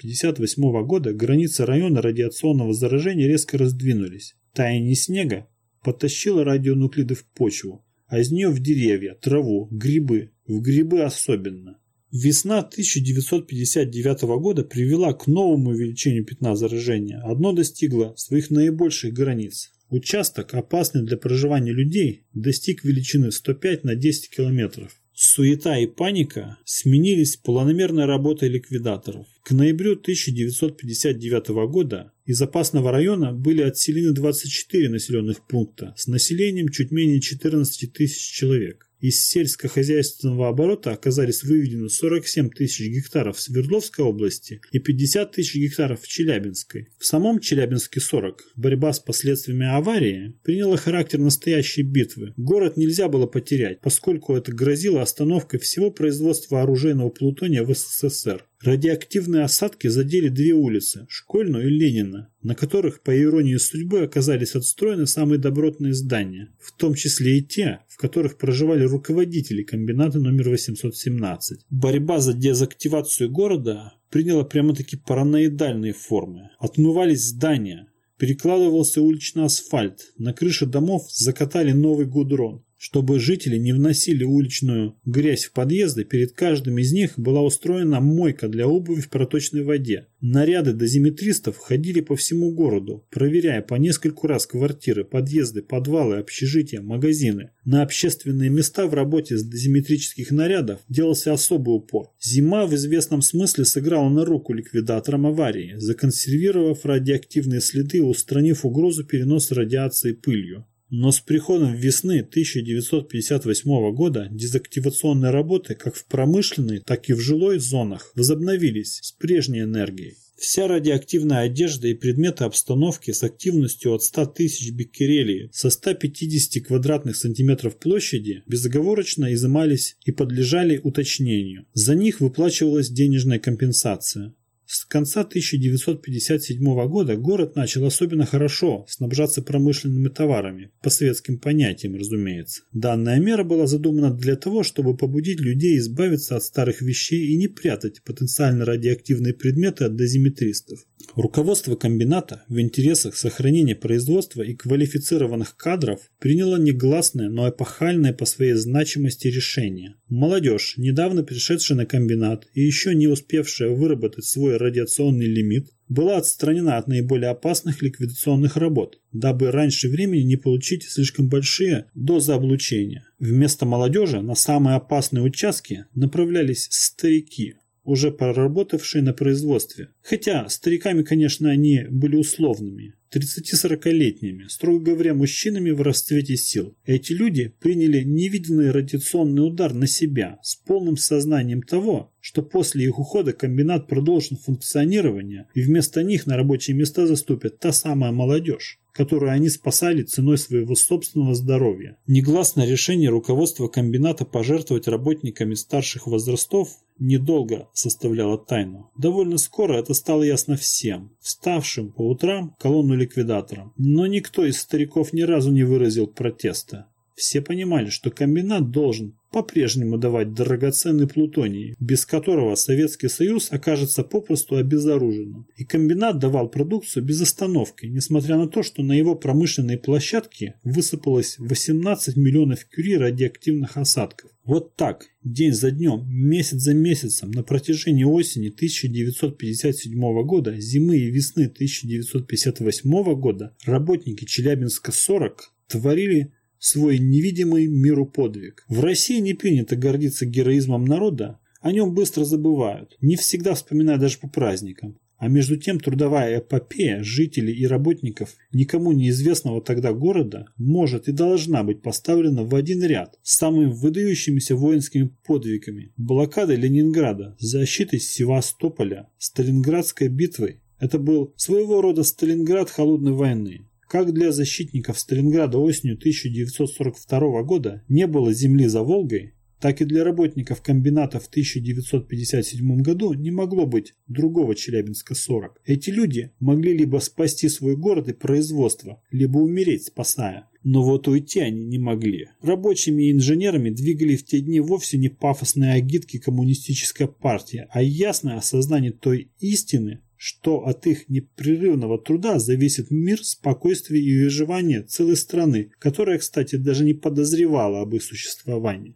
A: 1958 года границы района радиационного заражения резко раздвинулись. Таяние снега подтащило радионуклиды в почву, а из нее в деревья, траву, грибы, в грибы особенно. Весна 1959 года привела к новому увеличению пятна заражения. Одно достигло своих наибольших границ. Участок, опасный для проживания людей, достиг величины 105 на 10 километров. Суета и паника сменились планомерной работой ликвидаторов. К ноябрю 1959 года из опасного района были отселены 24 населенных пункта с населением чуть менее 14 тысяч человек. Из сельскохозяйственного оборота оказались выведены 47 тысяч гектаров в Свердловской области и 50 тысяч гектаров в Челябинской. В самом Челябинске 40. Борьба с последствиями аварии приняла характер настоящей битвы. Город нельзя было потерять, поскольку это грозило остановкой всего производства оружейного плутония в СССР. Радиоактивные осадки задели две улицы – Школьную и Ленина, на которых, по иронии судьбы, оказались отстроены самые добротные здания, в том числе и те, в которых проживали руководители комбината номер 817. Борьба за дезактивацию города приняла прямо-таки параноидальные формы. Отмывались здания, перекладывался уличный асфальт, на крыше домов закатали новый гудрон. Чтобы жители не вносили уличную грязь в подъезды, перед каждым из них была устроена мойка для обуви в проточной воде. Наряды дозиметристов ходили по всему городу, проверяя по нескольку раз квартиры, подъезды, подвалы, общежития, магазины. На общественные места в работе с дозиметрических нарядов делался особый упор. Зима в известном смысле сыграла на руку ликвидаторам аварии, законсервировав радиоактивные следы и устранив угрозу переноса радиации пылью. Но с приходом весны 1958 года дезактивационные работы как в промышленной, так и в жилой зонах возобновились с прежней энергией. Вся радиоактивная одежда и предметы обстановки с активностью от 100 тысяч биккерелий со 150 квадратных сантиметров площади безоговорочно изымались и подлежали уточнению. За них выплачивалась денежная компенсация. С конца 1957 года город начал особенно хорошо снабжаться промышленными товарами, по советским понятиям, разумеется. Данная мера была задумана для того, чтобы побудить людей избавиться от старых вещей и не прятать потенциально радиоактивные предметы от дозиметристов. Руководство комбината в интересах сохранения производства и квалифицированных кадров приняло негласное, но эпохальное по своей значимости решение. Молодежь, недавно пришедшая на комбинат и еще не успевшая выработать свой радиационный лимит, была отстранена от наиболее опасных ликвидационных работ, дабы раньше времени не получить слишком большие дозы облучения. Вместо молодежи на самые опасные участки направлялись старики, уже проработавшие на производстве. Хотя стариками, конечно, они были условными. 30-40-летними, строго говоря, мужчинами в расцвете сил. Эти люди приняли невиданный радиационный удар на себя с полным сознанием того, что после их ухода комбинат продолжит функционирование и вместо них на рабочие места заступит та самая молодежь которую они спасали ценой своего собственного здоровья. Негласное решение руководства комбината пожертвовать работниками старших возрастов недолго составляло тайну. Довольно скоро это стало ясно всем, вставшим по утрам колонну ликвидаторам. Но никто из стариков ни разу не выразил протеста. Все понимали, что комбинат должен по-прежнему давать драгоценный плутоний, без которого Советский Союз окажется попросту обезоруженным. И комбинат давал продукцию без остановки, несмотря на то, что на его промышленной площадке высыпалось 18 миллионов кюри радиоактивных осадков. Вот так, день за днем, месяц за месяцем, на протяжении осени 1957 года, зимы и весны 1958 года, работники Челябинска-40 творили свой невидимый миру подвиг. В России не принято гордиться героизмом народа, о нем быстро забывают, не всегда вспоминая даже по праздникам. А между тем трудовая эпопея жителей и работников никому неизвестного тогда города может и должна быть поставлена в один ряд с самыми выдающимися воинскими подвигами. Блокадой Ленинграда, защитой Севастополя, Сталинградской битвой, Это был своего рода Сталинград холодной войны. Как для защитников Сталинграда осенью 1942 года не было земли за Волгой, так и для работников комбината в 1957 году не могло быть другого Челябинска-40. Эти люди могли либо спасти свой город и производство, либо умереть, спасая. Но вот уйти они не могли. Рабочими и инженерами двигали в те дни вовсе не пафосные агитки коммунистической партии, а ясное осознание той истины, что от их непрерывного труда зависит мир, спокойствие и выживание целой страны, которая, кстати, даже не подозревала об их существовании.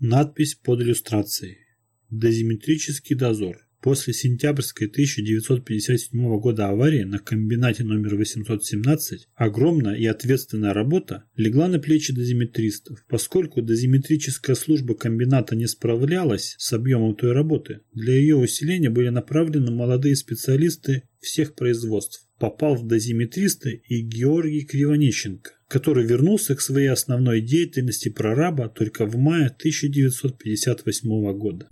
A: Надпись под иллюстрацией. Дозиметрический дозор. После сентябрьской 1957 года аварии на комбинате номер 817 огромная и ответственная работа легла на плечи дозиметристов. Поскольку дозиметрическая служба комбината не справлялась с объемом той работы, для ее усиления были направлены молодые специалисты всех производств. Попал в дозиметристы и Георгий Кривонищенко, который вернулся к своей основной деятельности прораба только в мае 1958 года.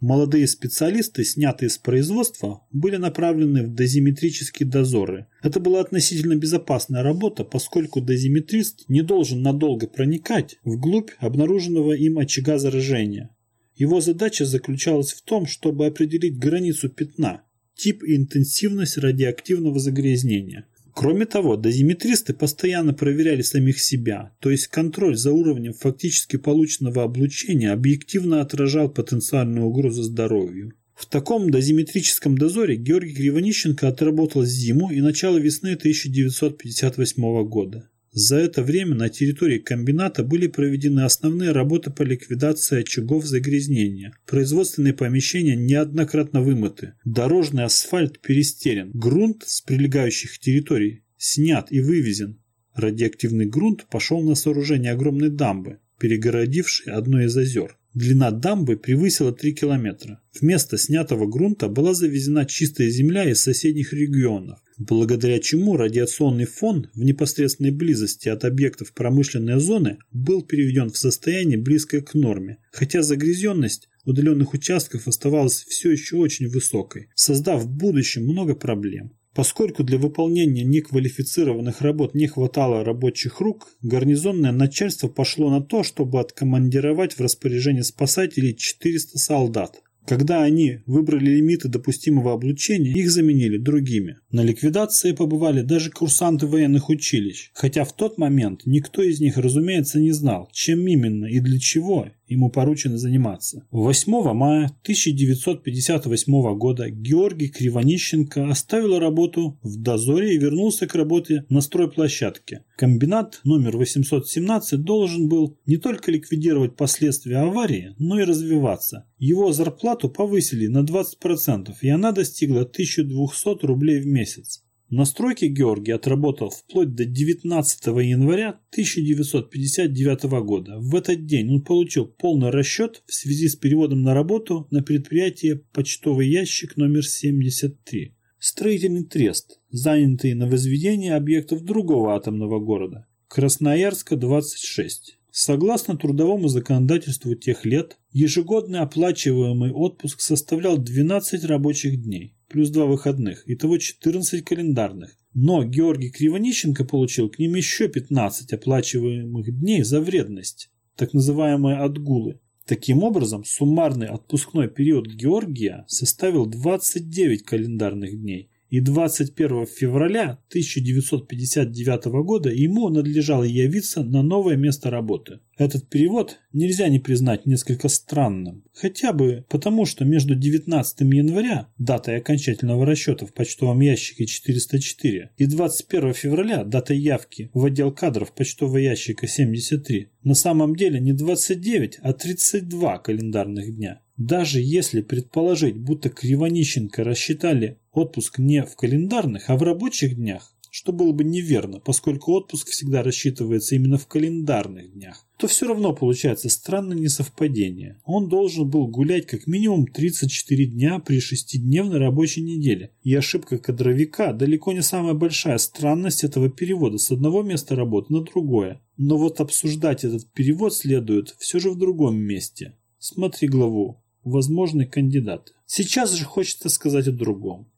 A: Молодые специалисты, снятые с производства, были направлены в дозиметрические дозоры. Это была относительно безопасная работа, поскольку дозиметрист не должен надолго проникать вглубь обнаруженного им очага заражения. Его задача заключалась в том, чтобы определить границу пятна, тип и интенсивность радиоактивного загрязнения. Кроме того, дозиметристы постоянно проверяли самих себя, то есть контроль за уровнем фактически полученного облучения объективно отражал потенциальную угрозу здоровью. В таком дозиметрическом дозоре Георгий Кривонищенко отработал зиму и начало весны 1958 года. За это время на территории комбината были проведены основные работы по ликвидации очагов загрязнения. Производственные помещения неоднократно вымыты. Дорожный асфальт перестерен. Грунт с прилегающих территорий снят и вывезен. Радиоактивный грунт пошел на сооружение огромной дамбы, перегородившей одно из озер. Длина дамбы превысила 3 километра. Вместо снятого грунта была завезена чистая земля из соседних регионов благодаря чему радиационный фон в непосредственной близости от объектов промышленной зоны был переведен в состояние близкое к норме, хотя загрязненность удаленных участков оставалась все еще очень высокой, создав в будущем много проблем. Поскольку для выполнения неквалифицированных работ не хватало рабочих рук, гарнизонное начальство пошло на то, чтобы откомандировать в распоряжение спасателей 400 солдат, когда они выбрали лимиты допустимого облучения, их заменили другими. На ликвидации побывали даже курсанты военных училищ, хотя в тот момент никто из них, разумеется, не знал, чем именно и для чего ему поручено заниматься. 8 мая 1958 года Георгий Кривонищенко оставил работу в дозоре и вернулся к работе на стройплощадке. Комбинат номер 817 должен был не только ликвидировать последствия аварии, но и развиваться. Его зарплату повысили на 20%, и она достигла 1200 рублей в месяц. На стройке Георгий отработал вплоть до 19 января 1959 года. В этот день он получил полный расчет в связи с переводом на работу на предприятие «Почтовый ящик номер 73». Строительный трест, занятый на возведение объектов другого атомного города – Красноярска, 26. Согласно трудовому законодательству тех лет, ежегодный оплачиваемый отпуск составлял 12 рабочих дней плюс два выходных, итого 14 календарных. Но Георгий Кривонищенко получил к ним еще 15 оплачиваемых дней за вредность, так называемые отгулы. Таким образом, суммарный отпускной период Георгия составил 29 календарных дней, и 21 февраля 1959 года ему надлежало явиться на новое место работы. Этот перевод нельзя не признать несколько странным, хотя бы потому, что между 19 января, датой окончательного расчета в почтовом ящике 404, и 21 февраля, датой явки в отдел кадров почтового ящика 73, на самом деле не 29, а 32 календарных дня. Даже если предположить, будто Кривонищенко рассчитали отпуск не в календарных, а в рабочих днях, что было бы неверно, поскольку отпуск всегда рассчитывается именно в календарных днях, то все равно получается странное несовпадение. Он должен был гулять как минимум 34 дня при шестидневной рабочей неделе. И ошибка кадровика далеко не самая большая странность этого перевода с одного места работы на другое. Но вот обсуждать этот перевод следует все же в другом месте. Смотри главу «Возможный кандидат». Сейчас же хочется сказать о другом.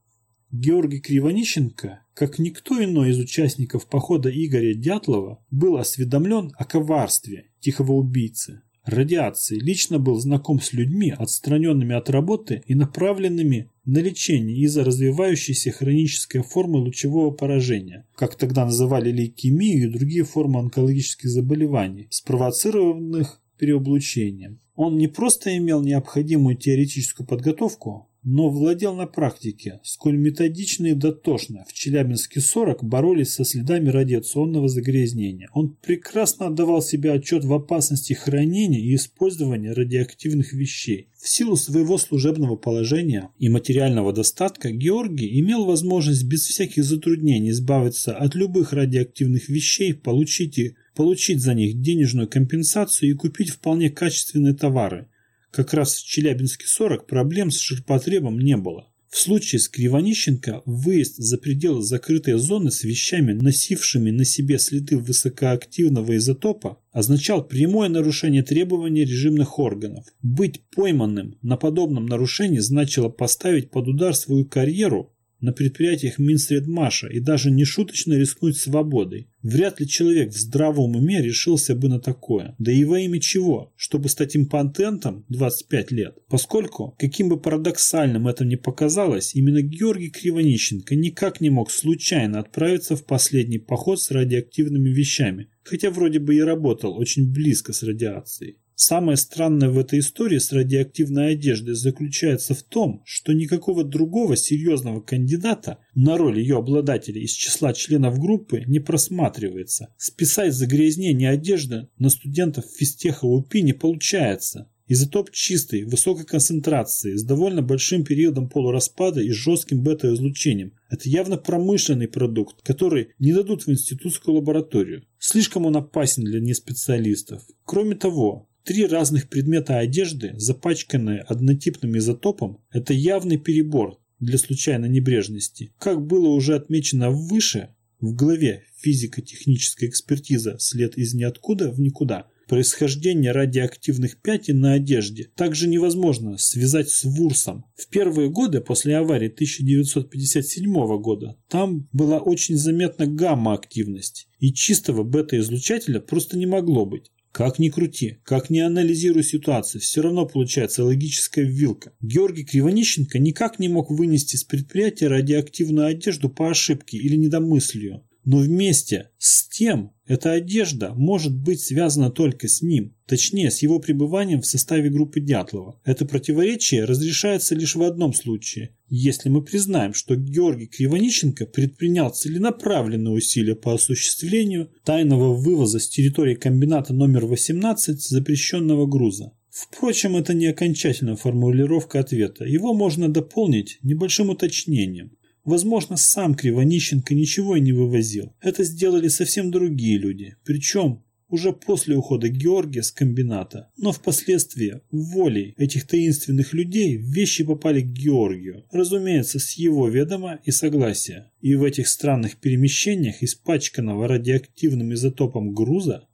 A: Георгий Кривонищенко, как никто иной из участников похода Игоря Дятлова, был осведомлен о коварстве тихого убийцы, радиации, лично был знаком с людьми, отстраненными от работы и направленными на лечение из-за развивающейся хронической формы лучевого поражения, как тогда называли лейкемию и другие формы онкологических заболеваний, спровоцированных переоблучением. Он не просто имел необходимую теоретическую подготовку, но владел на практике, сколь методично и дотошно в Челябинске 40 боролись со следами радиационного загрязнения. Он прекрасно отдавал себе отчет в опасности хранения и использования радиоактивных вещей. В силу своего служебного положения и материального достатка Георгий имел возможность без всяких затруднений избавиться от любых радиоактивных вещей, получить, и, получить за них денежную компенсацию и купить вполне качественные товары как раз в Челябинске 40 проблем с ширпотребом не было. В случае с Кривонищенко выезд за пределы закрытой зоны с вещами, носившими на себе следы высокоактивного изотопа, означал прямое нарушение требований режимных органов. Быть пойманным на подобном нарушении значило поставить под удар свою карьеру на предприятиях Минсредмаша и даже не шуточно рискнуть свободой. Вряд ли человек в здравом уме решился бы на такое. Да и во имя чего? Чтобы стать импотентом 25 лет. Поскольку, каким бы парадоксальным это ни показалось, именно Георгий Кривонищенко никак не мог случайно отправиться в последний поход с радиоактивными вещами, хотя вроде бы и работал очень близко с радиацией. Самое странное в этой истории с радиоактивной одеждой заключается в том, что никакого другого серьезного кандидата на роль ее обладателя из числа членов группы не просматривается. Списать загрязнение одежды на студентов физтеха УПИ не получается. Изотоп чистый, высокой концентрации, с довольно большим периодом полураспада и жестким бета-излучением. Это явно промышленный продукт, который не дадут в институтскую лабораторию. Слишком он опасен для неспециалистов. Кроме того, Три разных предмета одежды, запачканные однотипным изотопом, это явный перебор для случайной небрежности. Как было уже отмечено выше, в главе «Физико-техническая экспертиза. След из ниоткуда в никуда», происхождение радиоактивных пятен на одежде также невозможно связать с ВУРСом. В первые годы после аварии 1957 года там была очень заметна гамма-активность, и чистого бета-излучателя просто не могло быть. Как ни крути, как ни анализируй ситуацию, все равно получается логическая вилка. Георгий Кривонищенко никак не мог вынести с предприятия радиоактивную одежду по ошибке или недомыслию. Но вместе с тем эта одежда может быть связана только с ним, точнее с его пребыванием в составе группы Дятлова. Это противоречие разрешается лишь в одном случае, если мы признаем, что Георгий Кривонищенко предпринял целенаправленные усилия по осуществлению тайного вывоза с территории комбината номер 18 запрещенного груза. Впрочем, это не окончательная формулировка ответа, его можно дополнить небольшим уточнением. Возможно, сам Кривонищенко ничего и не вывозил. Это сделали совсем другие люди. Причем уже после ухода Георгия с комбината. Но впоследствии, волей этих таинственных людей, вещи попали к Георгию. Разумеется, с его ведома и согласия. И в этих странных перемещениях, испачканного радиоактивным изотопом груза,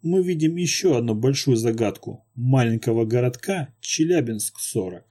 A: мы видим еще одну большую загадку маленького городка Челябинск-40.